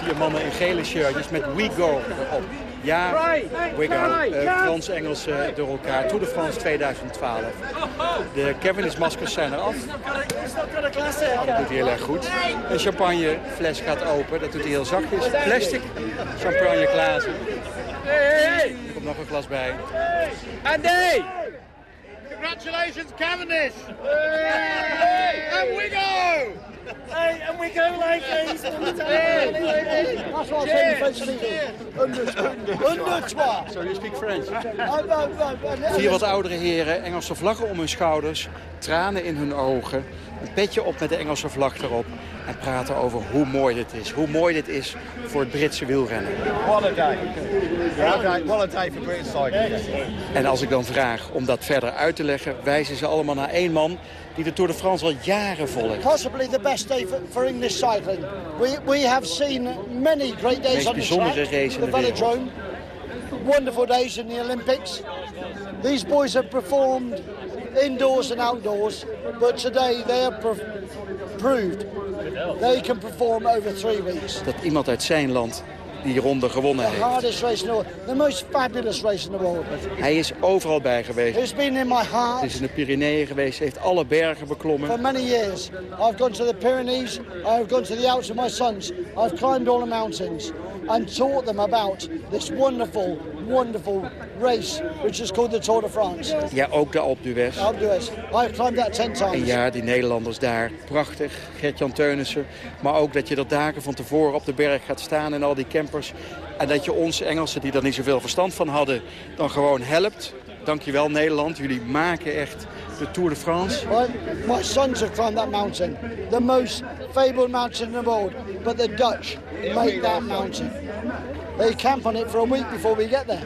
Vier mannen in gele shirtjes met We Go erop. Ja, We Go. Eh, Frans-Engels eh, door elkaar. Tour de France 2012. De Cavendish-maskers zijn eraf. Dat doet hij heel erg goed. Een champagnefles gaat open. Dat doet hij heel zachtjes. Plastic champagneglazen. Er komt nog een glas bij. Andy! Congratulations, Cavendish! And we go! Hey, and we go like this all the time. That's what I say in French speaking. Under trois. So you speak French? Vier wat oudere heren, Engelse vlaggen om hun schouders, tranen in hun ogen, een petje op met de Engelse vlag erop en praten over hoe mooi dit is. Hoe mooi dit is voor het Britse wielrennen. What a day. What a day, what a day for British cycling. En als ik dan vraag om dat verder uit te leggen, wijzen ze allemaal naar één man die de Tour de France al jaren volgt. Possibly the best day for, for English cycling. We, we have seen many great days on the track. race the velodrome. Wonderful days in the Olympics. These boys have performed indoors and outdoors, but today they have pro- proved they can perform over three weeks. Dat iemand uit zijn land die ronde gewonnen The heeft. hardest race in the world, the most fabulous race in the world. Hij is overal bij geweest. It's been in my Hij heart is in de Pyreneeën geweest, heeft alle bergen beklommen. for many years. I've gone to the Pyrenees, I've gone to the Alps with my sons, I've climbed all the mountains and taught them about this wonderful wonderful race, which is called the Tour de France. Ja, ook de Alpe d'Huez. Alpe d'Huez. I've climbed that ten En times. ja, die Nederlanders daar, prachtig. Gert-Jan Teunissen. Maar ook dat je er dagen van tevoren op de berg gaat staan en al die campers. En dat je ons Engelsen, die er niet zoveel verstand van hadden, dan gewoon helpt. Dankjewel Nederland, jullie maken echt de Tour de France. Right? My sons have climbed that mountain, the most fabled mountain in the world. But the Dutch make that mountain. They camp on it for a week before we get there.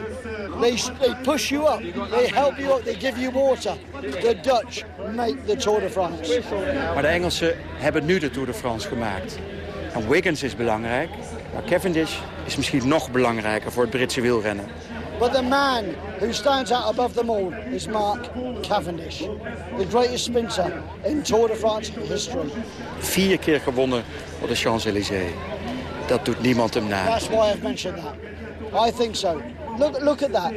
They, they push you up, they help you up, they give you water. The Dutch make the Tour de France. Maar de Engelsen hebben nu de Tour de France gemaakt. En Wiggins is belangrijk, maar Cavendish is misschien nog belangrijker voor het Britse wielrennen. But the man who stands out above them all is Mark Cavendish, the greatest sprinter in Tour de France history. Vier keer gewonnen op de Champs-Élysées. Dat doet niemand hem na. That's why I've mentioned that. I think so. Look, look at that.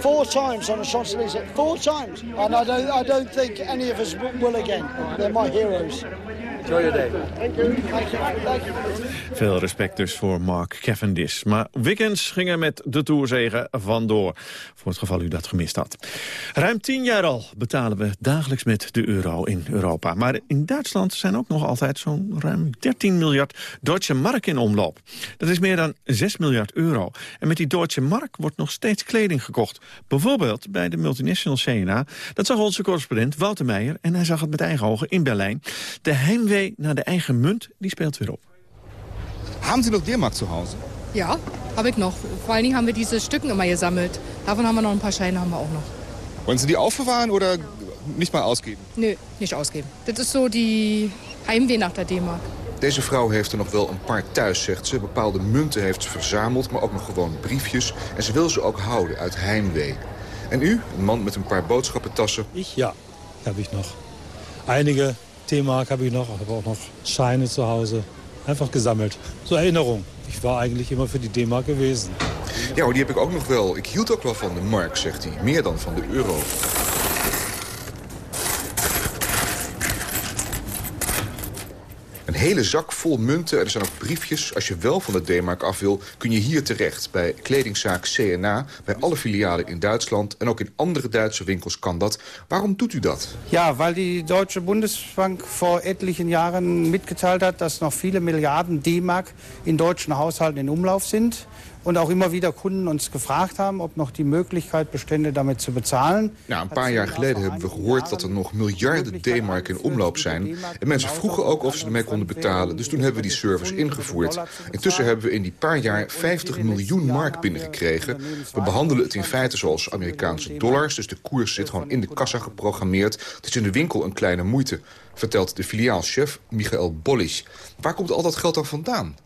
Four times on the Champs-Élysées. Four times. And I don't, I don't think any of us will again. They're my heroes. Enjoy your day. Thank you. Thank you. Thank you. Veel respect dus voor Mark Cavendish. Maar Wiggins ging er met de Tourzegen vandoor. Voor het geval u dat gemist had. Ruim tien jaar al betalen we dagelijks met de euro in Europa. Maar in Duitsland zijn ook nog altijd zo'n ruim 13 miljard Deutsche Mark in omloop. Dat is meer dan 6 miljard euro. En met die Deutsche Mark wordt nog steeds kleding gekocht. Bijvoorbeeld bij de multinational CNA. Dat zag onze correspondent Wouter Meijer. En hij zag het met eigen ogen in Berlijn. De heimwee naar de eigen munt, die speelt weer op. Haben Sie noch D-Mark zu Hause? Ja, habe ich noch. Vor allen Dingen haben wir diese Stücken immer gesammelt. Davon haben wir noch ein paar Scheine, haben wir auch noch. Wollen Sie die aufbewahren oder nicht mal ausgeben? Nö, nicht ausgeben. Das ist so die Heimweh nach der D-Mark. Deze vrouw heeft er nog wel een paar thuis, zegt ze. Bepaalde munten heeft ze verzameld, maar ook nog gewoon briefjes. En ze wil ze ook houden uit heimwee. En u, een man met een paar boodschappentassen... Ich ja, habe ich noch. Einige D-Mark habe ich noch, habe auch noch Scheine zu Hause. Einfach gesammelt. Zur Erinnerung. Ich war eigentlich immer für die D-Mark gewesen. Ja, die heb ik ook nog wel. Ik hield ook wel van de mark, zegt hij. Meer dan van de euro. Een hele zak vol munten. Er zijn ook briefjes. Als je wel van de D-mark af wil, kun je hier terecht. Bij kledingzaak CNA, bij alle filialen in Duitsland... en ook in andere Duitse winkels kan dat. Waarom doet u dat? Ja, weil die Deutsche Bundesbank vor etlichen Jahren mitgeteilt hat, dass noch viele Milliarden D-Mark in deutschen Haushalten in Umlauf sind. Und auch immer wieder Kunden uns gefragt haben, ob noch die Möglichkeit bestände, damit zu bezahlen. Ja, een paar jaar geleden hebben we gehoord dat er nog miljarden D-mark in omloop zijn. En mensen vroegen ook of ze ermee konden betalen. Dus toen hebben we die service ingevoerd. Intussen hebben we in die paar jaar 50 miljoen mark binnengekregen. We behandelen het in feite zoals Amerikaanse dollars. Dus de koers zit gewoon in de kassa geprogrammeerd. Het is in de winkel een kleine moeite, vertelt de filiaalchef Michael Bollich. Waar komt al dat geld dan vandaan?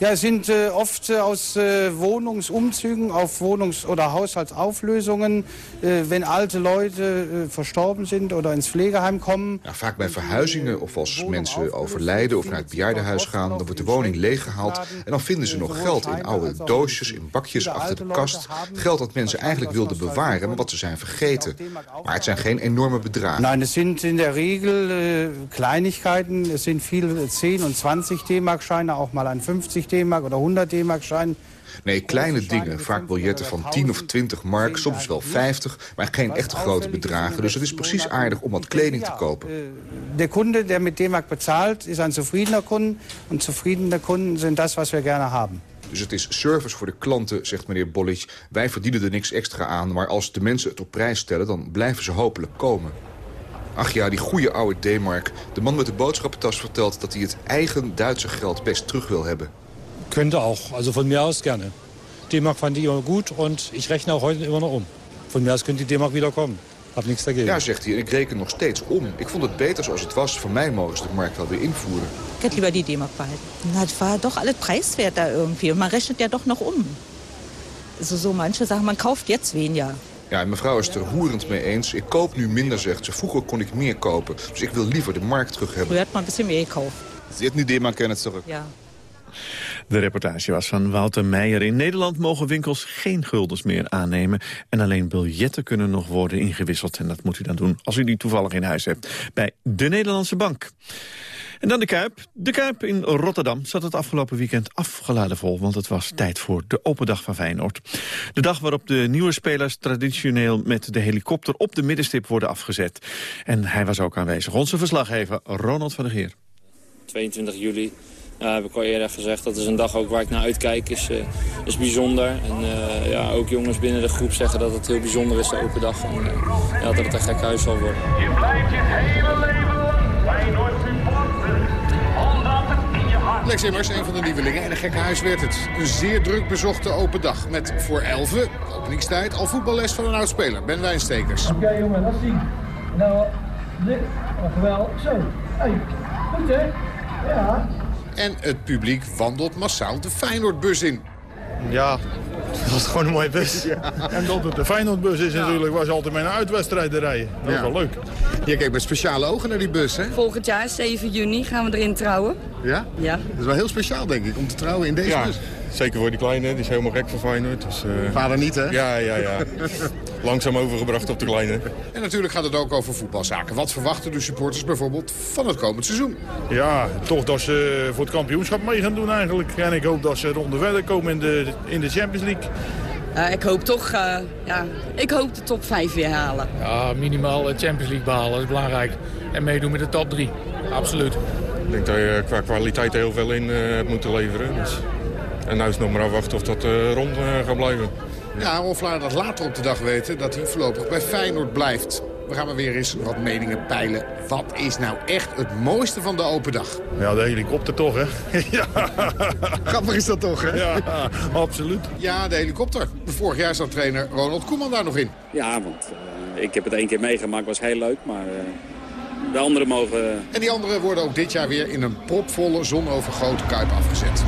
Ja, es sind äh, oft äh, aus äh, Wohnungsumzügen auf Wohnungs- oder Haushaltsauflösungen, äh, wenn alte Leute äh, verstorben sind oder ins Pflegeheim kommen. Ja, vaak bij verhuizingen of als mensen overlijden of naar het bejaardenhuis gaan... dan wordt de woning leeggehaald en dan vinden ze nog geld in oude doosjes, in bakjes achter de kast. Geld dat mensen eigenlijk wilden bewaren, maar wat ze zijn vergeten. Maar het zijn geen enorme bedragen. Nein, es sind in der Regel äh, Kleinigkeiten. Es sind viele 10 und 20 D-Mark-Scheine, auch mal ein 50 D-Mark oder 100 D-Mark-Schein. Nee, kleine dingen. Vaak biljetten van 10 of 20 mark, soms wel 50, maar geen echt grote bedragen. Dus het is precies aardig om wat kleding te kopen. Der Kunde, der mit D-Mark bezahlt, ist ein zufriedener Kunde. Und zufriedene Kunden sind das, was wir gerne haben. Dus het is service voor de klanten, zegt meneer Bollich. Wij verdienen er niks extra aan, maar als de mensen het op prijs stellen... dan blijven ze hopelijk komen. Ach ja, die goede oude D-mark. De man met de boodschappentas vertelt dat hij het eigen Duitse geld best terug wil hebben. Könnte auch, also von mir aus gerne. D-Mark fand ich immer gut und ich rechne auch heute immer noch um. Von mir aus könnte die D-Mark wieder kommen. Hab nichts dagegen. Ja, zegt hij, ik reken nog steeds om. Ik vond het beter zoals het was. Van mij mogen ze de markt wel weer invoeren. Ich hätte lieber die D-Mark behalten. Na, das war doch alles preiswert da irgendwie. Man rechnet ja doch noch um. Also so manche sagen, man kauft jetzt weniger. Ja, en mevrouw is het er roerend mee eens. Ik koop nu minder, zegt ze. Vroeger kon ik meer kopen. Dus ik wil liever de markt terug hebben. Früher hat man ein bisschen mehr gekauft. Ze heeft nu D-mark gerne terug. Ja. De reportage was van Wouter Meijer. In Nederland mogen winkels geen guldens meer aannemen. En alleen biljetten kunnen nog worden ingewisseld. En dat moet u dan doen als u die toevallig in huis hebt. Bij de Nederlandse Bank. En dan de Kuip. De Kuip in Rotterdam zat het afgelopen weekend afgeladen vol... want het was tijd voor de open dag van Feyenoord. De dag waarop de nieuwe spelers traditioneel met de helikopter... op de middenstip worden afgezet. En hij was ook aanwezig. Onze verslaggever Ronald van der Geer. 22 juli. Uh, heb ik al eerder gezegd, dat is een dag ook waar ik naar uitkijk, is, uh, is bijzonder. En uh, ja, ook jongens binnen de groep zeggen dat het heel bijzonder is, de open dag. En ja, dat het een gek huis zal worden. Je blijft je hele leven Lex Immers, een van de nieuwelingen. En een gekke huis werd het. Een zeer druk bezochte open dag. Met voor 11, openingstijd, al voetballes van een oud-speler, Ben Wijnstekers. Oké okay, jongen, dat zien. Nou, dit, wel. Zo, hey, goed hè? Ja. En het publiek wandelt massaal de Feyenoordbus in. Ja, dat was gewoon een mooie bus. Ja. En dat het de Feyenoordbus is ja. natuurlijk, was altijd met een uitwedstrijd te rijden. Dat is wel leuk. Je kijkt met speciale ogen naar die bus, hè? Volgend jaar, 7 juni, gaan we erin trouwen. Ja? Ja. Dat is wel heel speciaal, denk ik, om te trouwen in deze bus. Zeker voor die kleine, die is helemaal gek voor Feyenoord. Dus, uh... Vader niet, hè? Ja, ja, ja. Langzaam overgebracht op de kleine. En natuurlijk gaat het ook over voetbalzaken. Wat verwachten de supporters bijvoorbeeld van het komend seizoen? Ja, toch dat ze voor het kampioenschap mee gaan doen eigenlijk. En ik hoop dat ze ronde verder komen in de, in de Champions League. Uh, ik hoop toch, uh, ja, ik hoop de top 5 weer halen. Ja, minimaal de Champions League behalen, dat is belangrijk. En meedoen met de top 3, absoluut. Ik denk dat je qua kwaliteit heel veel in uh, hebt moeten leveren. Dus... En nu is nog maar afwachten of dat uh, rond uh, gaat blijven. Ja, Rolf dat later op de dag weten dat hij voorlopig bij Feyenoord blijft. We gaan maar weer eens wat meningen peilen. Wat is nou echt het mooiste van de open dag? Ja, de helikopter toch, hè? ja. Grappig is dat toch, hè? Ja, absoluut. Ja, de helikopter. Vorig jaar zat trainer Ronald Koeman daar nog in. Ja, want uh, ik heb het één keer meegemaakt. was heel leuk, maar... de anderen mogen... En die anderen worden ook dit jaar weer in een propvolle, zonovergoten kuip afgezet.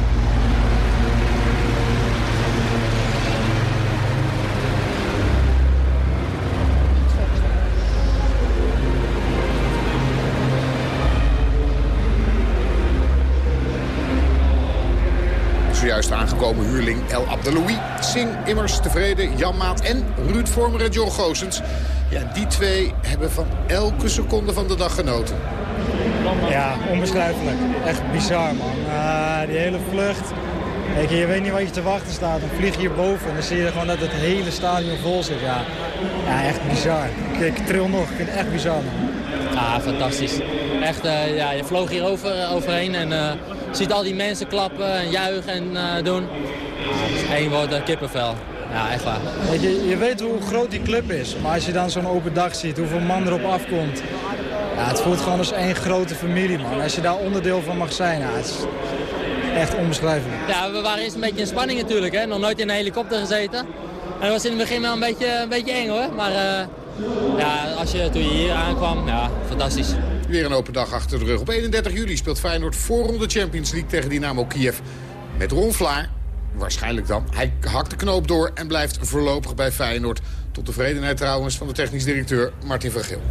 Zojuist aangekomen huurling El Abdeloui. Sing immers tevreden, Jan Maat en Ruud Vormer en John Goossens. Ja, die twee hebben van elke seconde van de dag genoten. Ja, onbeschrijfelijk. Echt bizar, man. Uh, die hele vlucht. Kijk, je weet niet wat je te wachten staat. Dan vlieg je hierboven en dan zie je gewoon dat het hele stadion vol zit. Ja, ja echt bizar. Ik, ik tril nog. Ik vind het echt bizar, man. Ja, fantastisch. Echt, uh, ja, je vloog hier over, overheen en uh, ziet al die mensen klappen en juichen en uh, doen. Eén woord, kippenvel. Ja, echt waar. Weet je, je weet hoe groot die club is, maar als je dan zo'n open dag ziet, hoeveel man erop afkomt. Ja, het voelt gewoon als één grote familie, man. Als je daar onderdeel van mag zijn, ja, het is echt onbeschrijfelijk. Ja, we waren eerst een beetje in spanning natuurlijk, hè. nog nooit in een helikopter gezeten. En dat was in het begin wel een beetje, een beetje eng hoor, maar ja, als je, toen je hier aankwam, ja, fantastisch. Weer een open dag achter de rug. Op 31 juli speelt Feyenoord voorronde Champions League tegen Dynamo Kiev. Met Ron Vlaar, waarschijnlijk dan. Hij hakt de knoop door en blijft voorlopig bij Feyenoord. Tot tevredenheid trouwens van de technisch directeur Martin van Geel.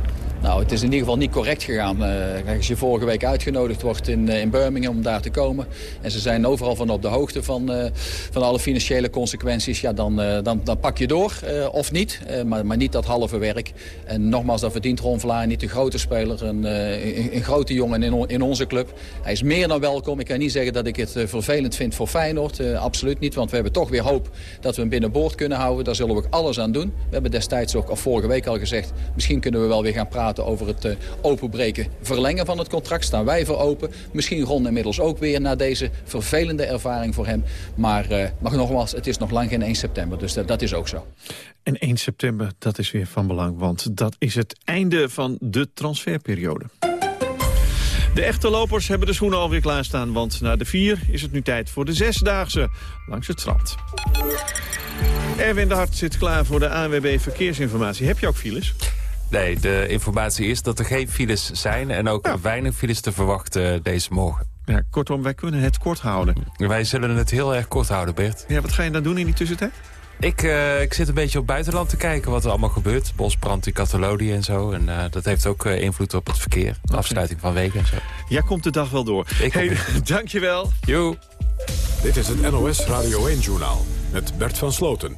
Nou, het is in ieder geval niet correct gegaan. Uh, als je vorige week uitgenodigd wordt in, uh, in Birmingham om daar te komen... en ze zijn overal van op de hoogte van, uh, van alle financiële consequenties... ja, dan, dan, dan pak je door, of niet, maar, maar niet dat halve werk. En nogmaals, dat verdient Ron Vlaar niet de grote speler, een, een, een, grote jongen in, in onze club. Hij is meer dan welkom. Ik kan niet zeggen dat ik het vervelend vind voor Feyenoord, absoluut niet. Want we hebben toch weer hoop dat we hem binnenboord kunnen houden. Daar zullen we ook alles aan doen. We hebben destijds ook, of vorige week al gezegd... misschien kunnen we wel weer gaan praten over het uh, openbreken, verlengen van het contract. Staan wij voor open. Misschien Ron inmiddels ook weer na deze vervelende ervaring voor hem. Maar, uh, maar nogmaals, het is nog lang geen 1 september, dus dat, dat is ook zo. En 1 september, dat is weer van belang, want dat is het einde van de transferperiode. De echte lopers hebben de schoenen alweer klaarstaan, want na de vier is het nu tijd voor de zesdaagse langs het strand. Erwin de Hart zit klaar voor de ANWB Verkeersinformatie. Heb je ook files? Nee, de informatie is dat er geen files zijn... en ook weinig files te verwachten deze morgen. Ja, kortom, wij kunnen het kort houden. Wij zullen het heel erg kort houden, Bert. Ja, wat ga je dan doen in die tussentijd? Ik, uh, ik zit een beetje op buitenland te kijken wat er allemaal gebeurt. Bosbrand in Catalonië en zo. En uh, dat heeft ook uh, invloed op het verkeer. De afsluiting van weken en zo. Jij komt de dag wel door. Ik hey, dankjewewel. Jo. Dit is het NOS Radio 1-journaal met Bert van Sloten.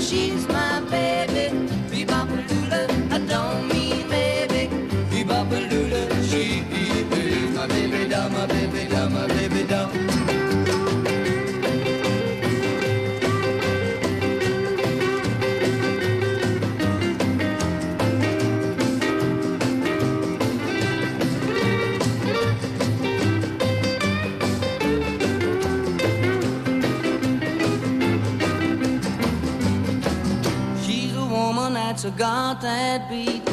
Bebop-a-lula, uh, she's my that's a got that beat.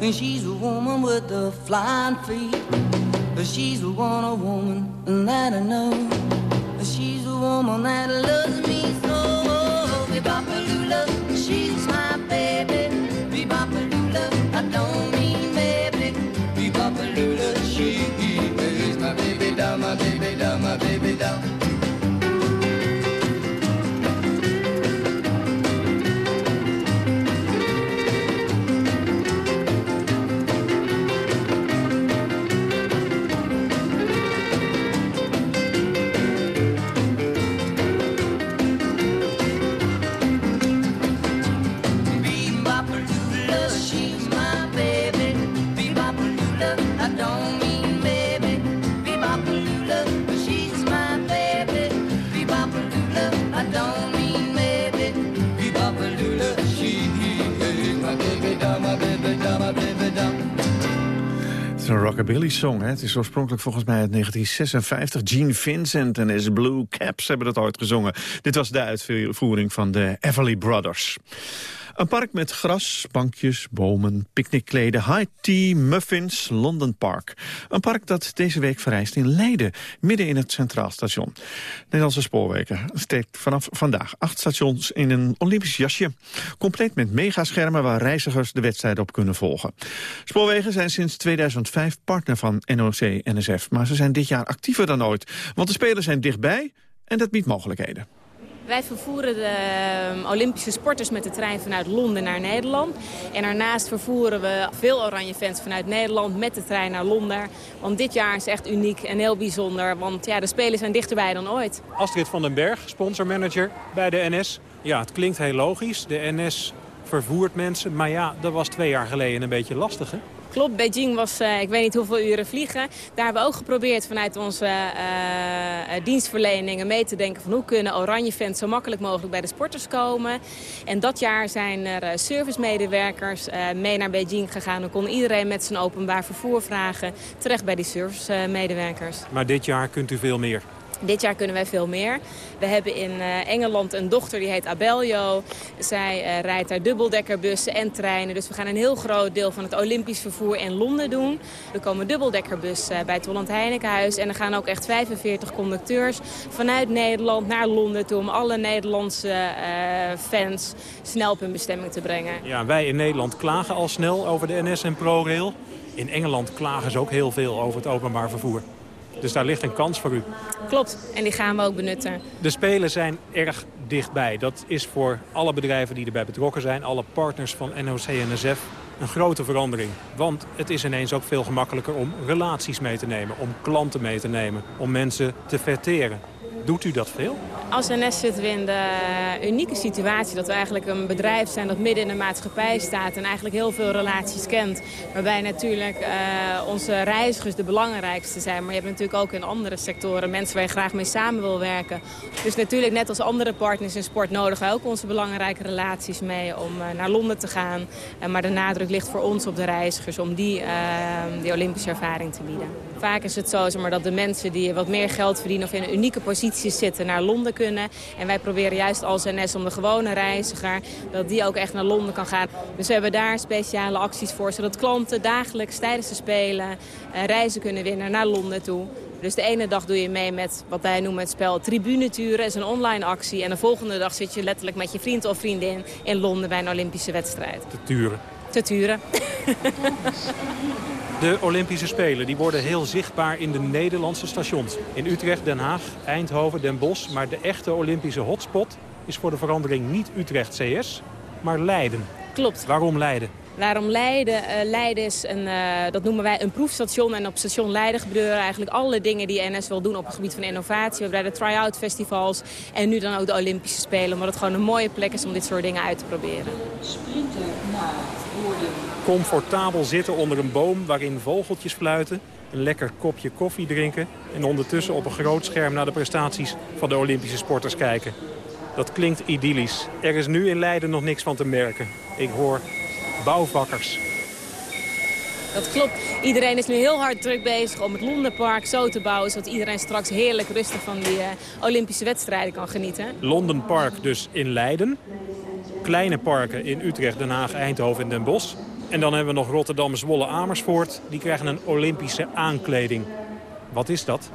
And she's a woman with the flying feet. But she's a woman that I know. She's a woman that loves me so. Bebop-a-lula, she's my baby. Bebop-a-lula, I don't mean baby. Bebop-a-lula, she is my baby doll, my baby doll, my baby doll. Een rockabilly-song. hè. Het is oorspronkelijk volgens mij uit 1956. Gene Vincent en his Blue Caps hebben dat ooit gezongen. Dit was de uitvoering van de Everly Brothers. Een park met gras, bankjes, bomen, picknickkleden, high tea, muffins, London Park. Een park dat deze week verrijst in Leiden, midden in het Centraal Station. Nederlandse Spoorwegen steekt vanaf vandaag acht stations in een Olympisch jasje. Compleet met megaschermen waar reizigers de wedstrijden op kunnen volgen. Spoorwegen zijn sinds 2005 partner van NOC-NSF, maar ze zijn dit jaar actiever dan ooit. Want de Spelen zijn dichtbij en dat biedt mogelijkheden. Wij vervoeren de ehm, Olympische sporters met de trein vanuit Londen naar Nederland. En daarnaast vervoeren we veel oranje fans vanuit Nederland met de trein naar Londen. Want dit jaar is echt uniek en heel bijzonder. Want ja, de Spelen zijn dichterbij dan ooit. Astrid van den Berg, sponsormanager bij de NS. Ja, het klinkt heel logisch. De NS vervoert mensen. Maar ja, dat was twee jaar geleden een beetje lastig, hè? Klopt, Beijing was eh, ik weet niet hoeveel uren vliegen. Daar hebben we ook geprobeerd vanuit onze eh, eh, dienstverleningen mee te denken... van hoe kunnen oranje fans zo makkelijk mogelijk bij de sporters komen. En dat jaar zijn er servicemedewerkers mee naar Beijing gegaan. Dan kon iedereen met zijn openbaar vervoer vragen terecht bij die servicemedewerkers. Maar dit jaar kunt u veel meer. Dit jaar kunnen wij veel meer. We hebben in eh, Engeland een dochter die heet Abellio. Zij eh, rijdt daar dubbeldekkerbussen en treinen. Dus we gaan een heel groot deel van het Olympisch vervoer in Londen doen. Er komen dubbeldekkerbussen bij het Holland Heinekenhuis. En er gaan ook echt 45 conducteurs vanuit Nederland naar Londen toe... om alle Nederlandse eh, fans snel op hun bestemming te brengen. Ja, wij in Nederland klagen al snel over de NS en ProRail. In Engeland klagen ze ook heel veel over het openbaar vervoer. Dus daar ligt een kans voor u. Klopt, en die gaan we ook benutten. De Spelen zijn erg dichtbij. Dat is voor alle bedrijven die erbij betrokken zijn, alle partners van NOC-NSF, een grote verandering. Want het is ineens ook veel gemakkelijker om relaties mee te nemen, om klanten mee te nemen, om mensen te verteren. Doet u dat veel? Als NS zitten we in de unieke situatie dat we eigenlijk een bedrijf zijn dat midden in de maatschappij staat en eigenlijk heel veel relaties kent. Waarbij natuurlijk eh, onze reizigers de belangrijkste zijn. Maar je hebt natuurlijk ook in andere sectoren mensen waar je graag mee samen wil werken. Dus natuurlijk net als andere partners in sport nodigen wij ook onze belangrijke relaties mee om eh, naar Londen te gaan. Eh, maar de nadruk ligt voor ons op de reizigers om die, eh, die Olympische ervaring te bieden. Vaak is het zo zeg maar, dat de mensen die wat meer geld verdienen of in een unieke positie zitten naar Londen kunnen. En wij proberen juist als NS om de gewone reiziger dat die ook echt naar Londen kan gaan. Dus we hebben daar speciale acties voor zodat klanten dagelijks tijdens de Spelen eh, reizen kunnen winnen naar Londen toe. Dus de ene dag doe je mee met wat wij noemen het spel tribuneturen. Dat is een online actie. En de volgende dag zit je letterlijk met je vriend of vriendin in Londen bij een Olympische wedstrijd. Te turen. Te turen. De Olympische Spelen die worden heel zichtbaar in de Nederlandse stations. In Utrecht, Den Haag, Eindhoven, Den Bosch. Maar de echte Olympische hotspot is voor de verandering niet Utrecht CS, maar Leiden. Klopt. Waarom Leiden? Waarom Leiden? Uh, Leiden is een, uh, dat noemen wij een proefstation. En op station Leiden gebeuren eigenlijk alle dingen die NS wil doen op het gebied van innovatie. We hebben daar de try-out festivals en nu dan ook de Olympische Spelen. Omdat het gewoon een mooie plek is om dit soort dingen uit te proberen. Sprinter naar Comfortabel zitten onder een boom waarin vogeltjes fluiten. Een lekker kopje koffie drinken. En ondertussen op een groot scherm naar de prestaties van de Olympische sporters kijken. Dat klinkt idyllisch. Er is nu in Leiden nog niks van te merken. Ik hoor bouwvakkers. Dat klopt. Iedereen is nu heel hard druk bezig om het Londenpark zo te bouwen... zodat iedereen straks heerlijk rustig van die uh, Olympische wedstrijden kan genieten. Londen Park dus in Leiden. Kleine parken in Utrecht, Den Haag, Eindhoven en Den Bosch. En dan hebben we nog Rotterdam, Zwolle, Amersfoort. Die krijgen een Olympische aankleding. Wat is dat?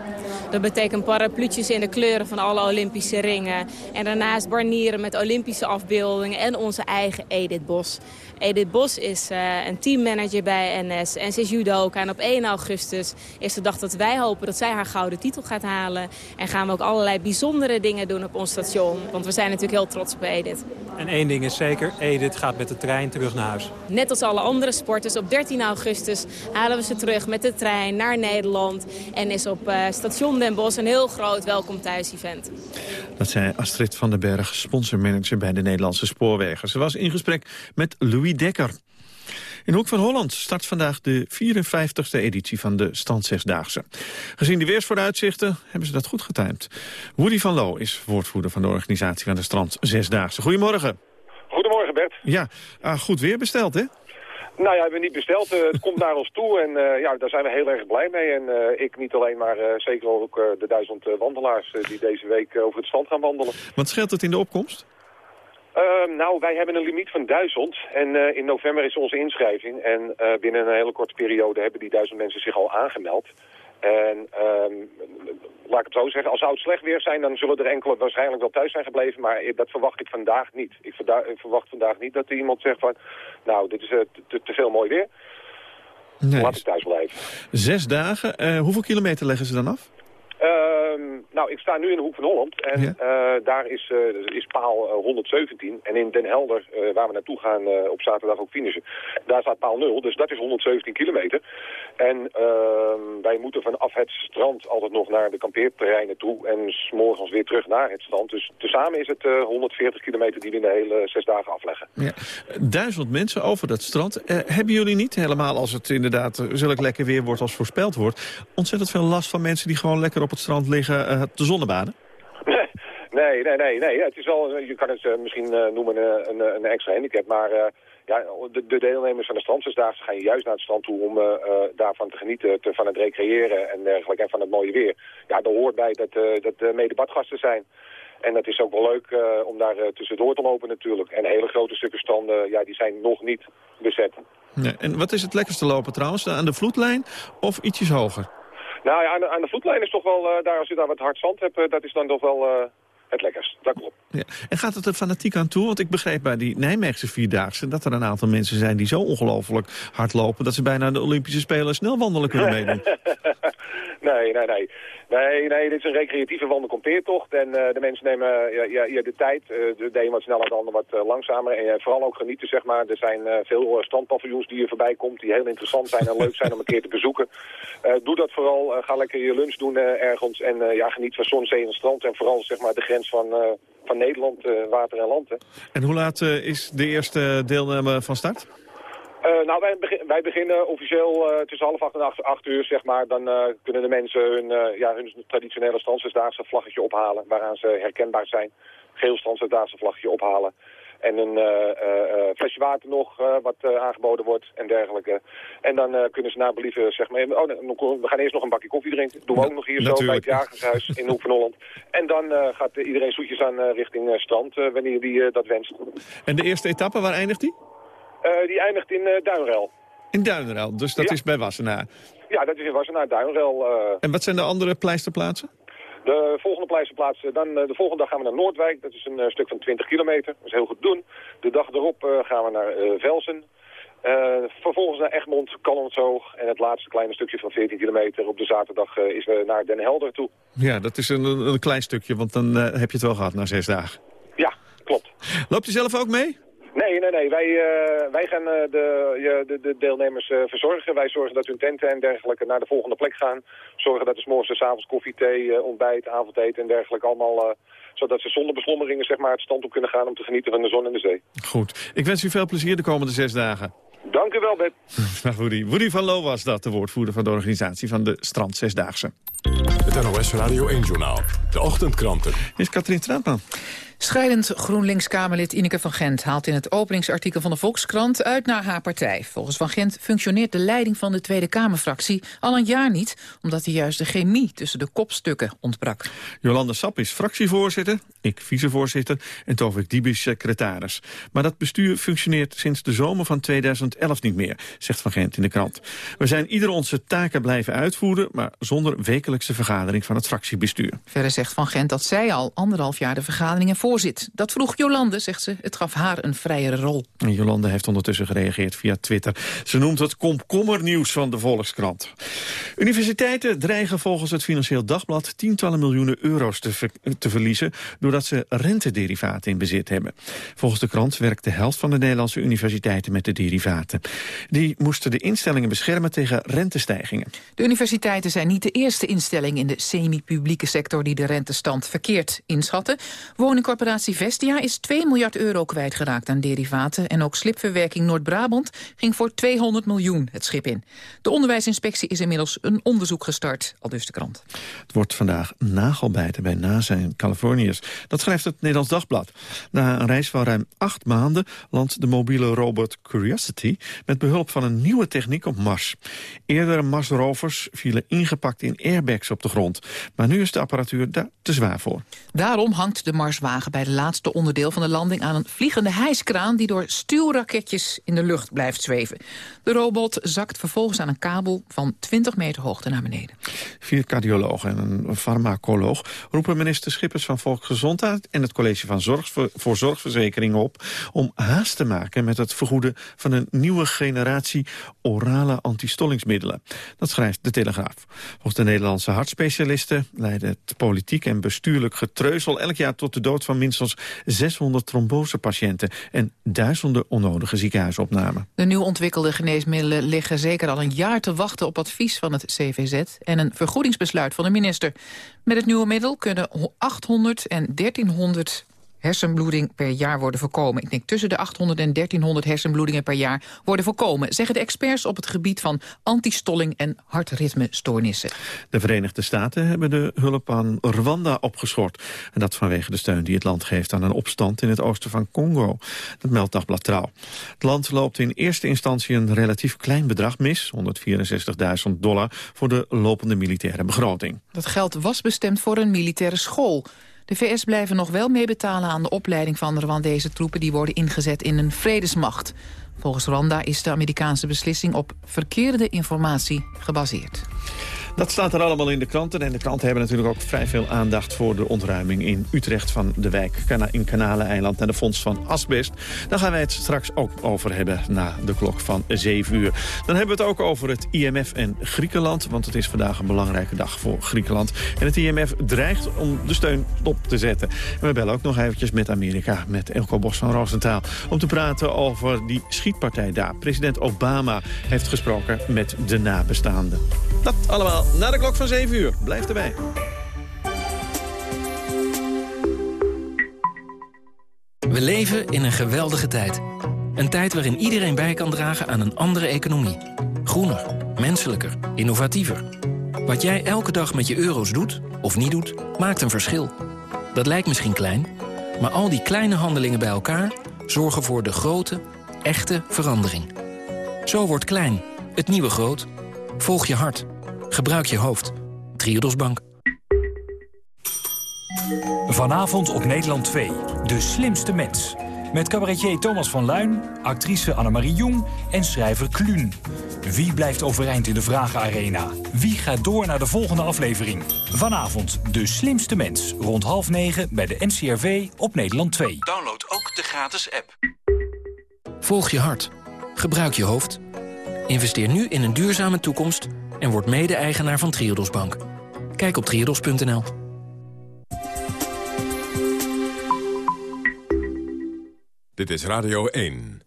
Dat betekent parapluutjes in de kleuren van alle Olympische ringen. En daarnaast barnieren met Olympische afbeeldingen en onze eigen Edith Bos. Edith Bos is uh, een teammanager bij NS en ze is judoka. En op 1 augustus is de dag dat wij hopen dat zij haar gouden titel gaat halen. En gaan we ook allerlei bijzondere dingen doen op ons station. Want we zijn natuurlijk heel trots op Edith. En één ding is zeker, Edith gaat met de trein terug naar huis. Net als alle andere sporters, op 13 augustus halen we ze terug met de trein naar Nederland. En is op uh, station Den Bosch een heel groot welkom thuis event. Dat zei Astrid van den Berg, sponsormanager bij de Nederlandse Spoorwegen. Ze was in gesprek met Louis Dekker. In Hoek van Holland start vandaag de 54e editie van de Stand Zesdaagse. Gezien de weersvooruitzichten hebben ze dat goed getimed. Woody van Loo is woordvoerder van de organisatie van de Strand Zesdaagse. Goedemorgen. Goedemorgen Bert. Ja, ah, goed weer besteld hè? Nou ja, we hebben niet besteld. Uh, het komt naar ons toe en uh, ja, daar zijn we heel erg blij mee. En uh, ik niet alleen, maar zeker ook de duizend wandelaars die deze week over het strand gaan wandelen. Wat scheelt het in de opkomst? Uh, nou, wij hebben een limiet van duizend en uh, in november is onze inschrijving. En uh, binnen een hele korte periode hebben die duizend mensen zich al aangemeld. En um, laat ik het zo zeggen, als zou het slecht weer zijn, dan zullen er enkele waarschijnlijk wel thuis zijn gebleven. Maar dat verwacht ik vandaag niet. Ik, ik verwacht vandaag niet dat er iemand zegt van, nou, dit is te, te, veel mooi weer. Nee. Laat ik thuis blijven. Zes dagen. hoeveel kilometer leggen ze dan af? Uh, nou, ik sta nu in de Hoek van Holland en ja. uh, daar is, uh, is paal 117. En in Den Helder, uh, waar we naartoe gaan op zaterdag ook finishen, daar staat paal 0. Dus dat is 117 kilometer. En ehm, wij moeten vanaf het strand altijd nog naar de kampeerterreinen toe en s morgens weer terug naar het strand. Dus tezamen is het 140 kilometer die we in de hele zes dagen afleggen. Ja. Duizend mensen over dat strand. hebben jullie niet, helemaal als het inderdaad zulk lekker weer wordt als voorspeld wordt, ontzettend veel last van mensen die gewoon lekker op het strand liggen te zonnebaden? Nee, nee, nee, nee. Het is wel, je kan het misschien noemen een, een, extra handicap, maar ja, de, de, deelnemers van de strandzesdaagse gaan juist naar het strand toe om daarvan te genieten, te, van het recreëren en dergelijke en van het mooie weer. Ja, daar hoort bij dat, dat de mede badgasten zijn. En dat is ook wel leuk uh, om daar uh, tussendoor te lopen natuurlijk. En hele grote stukken stranden, ja, die zijn nog niet bezet. Ja, en wat is het lekkerste lopen trouwens? Aan de vloedlijn of ietsjes hoger? Nou ja, aan de, aan de voetlijn is toch wel, uh, daar, als je daar wat hard zand hebt, dat is dan toch wel het lekkerst. Dat klopt. Ja. En gaat het er fanatiek aan toe? Want ik begreep bij die Nijmeegse Vierdaagse... dat er een aantal mensen zijn die zo ongelooflijk hard lopen... dat ze bijna de Olympische Spelen snel wandelen kunnen meedoen. nee, nee, nee. Nee, nee, dit is een recreatieve wandelkompeertocht. En uh, de mensen nemen ja, ja, ja, de tijd. Uh, de, een wat sneller, de ander wat langzamer. En vooral ook genieten, zeg maar. Er zijn veel strandpaviljoens die je voorbij komt... die heel interessant zijn en leuk zijn om een keer te bezoeken. doe dat vooral. ga lekker je lunch doen ergens. En ja, geniet van zon, zee en strand. En vooral, zeg maar, de grens van, van Nederland, water en land. En hoe laat is de eerste deelname van start? Uh, nou, wij, begin, wij, beginnen officieel uh, tussen half acht en acht, acht uur, zeg maar. Dan uh, kunnen de mensen hun, ja, hun traditionele standsdaagse vlaggetje ophalen, waaraan ze herkenbaar zijn. Geel standsdaagse vlaggetje ophalen. En een flesje water nog, wat aangeboden wordt en dergelijke. En dan kunnen ze naar believen, zeg maar... Oh, we gaan eerst nog een bakje koffie drinken. Dat doen we ook nog hier zo bij het Jagershuis in Hoek van Holland. En dan gaat iedereen zoetjes aan richting strand, wanneer die dat wenst. En de eerste etappe, waar eindigt die? Uh, die eindigt in uh, Duinrel. In Duinrel, dus dat ja. is bij Wassenaar? Ja, dat is in Wassenaar, Duinrel. Uh... En wat zijn de andere pleisterplaatsen? De volgende pleisterplaats, dan, de volgende dag gaan we naar Noordwijk. Dat is een stuk van 20 kilometer. Dat is heel goed doen. De dag erop gaan we naar Velsen. vervolgens naar Egmond, Callenshoog. En het laatste kleine stukje van 14 kilometer op de zaterdag is we naar Den Helder toe. Ja, dat is een, een klein stukje, want dan heb je het wel gehad na zes dagen. Ja, klopt. Loopt u zelf ook mee? Nee, Nee, nee. Wij, uh, wij gaan uh, de, de, de, deelnemers uh, verzorgen. Wij zorgen dat hun tenten en dergelijke naar de volgende plek gaan. Zorgen dat er s morgens en s avonds koffie, thee, ontbijt, avondeten en dergelijke allemaal... zodat ze zonder beslommeringen zeg maar, het stand op kunnen gaan om te genieten van de zon en de zee. Goed. Ik wens u veel plezier de komende zes dagen. Dank u wel, Beb. Woody. Woody van Loo was dat, de woordvoerder van de organisatie van de Strand Zesdaagse. Het NOS Radio 1-journaal. De ochtendkranten. Is Katrien Straatman. Scheidend GroenLinks-Kamerlid Ineke van Gent haalt in het openingsartikel van de Volkskrant uit naar haar partij. Volgens Van Gent functioneert de leiding van de Tweede Kamerfractie al een jaar niet, omdat er juist de chemie tussen de kopstukken ontbrak. Jolande Sap is fractievoorzitter, ik vicevoorzitter en Tovik Dibisch secretaris. Maar dat bestuur functioneert sinds de zomer van 2011 niet meer, zegt Van Gent in de krant. We zijn ieder onze taken blijven uitvoeren, maar zonder wekelijkse vergadering van het fractiebestuur. Verder zegt Van Gent dat zij al anderhalf jaar de vergaderingen voor voorzit. Dat vroeg Jolande, zegt ze. Het gaf haar een vrijere rol. Jolande heeft ondertussen gereageerd via Twitter. Ze noemt het komkommernieuws van de Volkskrant. Universiteiten dreigen volgens het Financieel Dagblad... tientallen miljoenen euro's te, te verliezen... doordat ze rentederivaten in bezit hebben. Volgens de krant werkt de helft van de Nederlandse universiteiten met de derivaten. Die moesten de instellingen beschermen tegen rentestijgingen. De universiteiten zijn niet de eerste instelling in de semi-publieke sector... die de rentestand verkeerd inschatten. Woningcorporaties Corporatie Vestia is 2 miljard euro kwijtgeraakt aan derivaten... en ook slipverwerking Noord-Brabant ging voor 200 miljoen het schip in. De onderwijsinspectie is inmiddels een onderzoek gestart, al dus de krant. Het wordt vandaag nagelbijten bij NASA in Californiërs. Dat schrijft het Nederlands Dagblad. Na een reis van ruim acht maanden landt de mobiele robot Curiosity... met behulp van een nieuwe techniek op Mars. Eerdere Mars-rovers vielen ingepakt in airbags op de grond. Maar nu is de apparatuur daar te zwaar voor. Daarom hangt de Marswagen bij de laatste onderdeel van de landing aan een vliegende hijskraan die door stuwraketjes in de lucht blijft zweven. De robot zakt vervolgens aan een kabel van 20 meter hoogte naar beneden. Vier cardiologen en een farmacoloog roepen minister Schippers van Volksgezondheid en het College van Zorg voor Zorgverzekering op om haast te maken met het vergoeden van een nieuwe generatie orale antistollingsmiddelen. Dat schrijft de Telegraaf. Volgens de Nederlandse hartspecialisten leiden het politiek en bestuurlijk getreuzel elk jaar tot de dood van minstens 600 trombosepatiënten en duizenden onnodige ziekenhuisopnamen. De nieuw ontwikkelde geneesmiddelen liggen zeker al een jaar te wachten op advies van het CVZ en een vergoedingsbesluit van de minister. Met het nieuwe middel kunnen 800 en 1300 hersenbloeding per jaar worden voorkomen. Ik denk tussen de 800 en 1300 hersenbloedingen per jaar worden voorkomen... zeggen de experts op het gebied van antistolling en hartritmestoornissen. De Verenigde Staten hebben de hulp aan Rwanda opgeschort. En dat vanwege de steun die het land geeft aan een opstand in het oosten van Congo. Dat meldt Dagblad Trouw. Het land loopt in eerste instantie een relatief klein bedrag mis... 164.000 dollar voor de lopende militaire begroting. Dat geld was bestemd voor een militaire school... De VS blijven nog wel meebetalen aan de opleiding van de Rwandese troepen... die worden ingezet in een vredesmacht. Volgens Rwanda is de Amerikaanse beslissing op verkeerde informatie gebaseerd. Dat staat er allemaal in de kranten. En de kranten hebben natuurlijk ook vrij veel aandacht... voor de ontruiming in Utrecht van de wijk in Kanaleneiland... en de fonds van asbest. Daar gaan wij het straks ook over hebben na de klok van 7 uur. Dan hebben we het ook over het IMF en Griekenland... want het is vandaag een belangrijke dag voor Griekenland. En het IMF dreigt om de steun op te zetten. En we bellen ook nog eventjes met Amerika, met Elko Bos van Roosentaal... om te praten over die schietpartij daar. President Obama heeft gesproken met de nabestaanden. Dat allemaal na de klok van 7 uur. Blijf erbij. We leven in een geweldige tijd. Een tijd waarin iedereen bij kan dragen aan een andere economie. Groener, menselijker, innovatiever. Wat jij elke dag met je euro's doet, of niet doet, maakt een verschil. Dat lijkt misschien klein, maar al die kleine handelingen bij elkaar... zorgen voor de grote, echte verandering. Zo wordt klein, het nieuwe groot. Volg je hart. Gebruik je hoofd. Triodos Bank. Vanavond op Nederland 2. De slimste mens. Met cabaretier Thomas van Luin, actrice Annemarie Jong en schrijver Kluun. Wie blijft overeind in de Vragenarena? Wie gaat door naar de volgende aflevering? Vanavond De Slimste Mens. Rond half negen bij de NCRV op Nederland 2. Download ook de gratis app. Volg je hart. Gebruik je hoofd. Investeer nu in een duurzame toekomst en word mede-eigenaar van Triodos Bank. Kijk op Dit is Radio 1.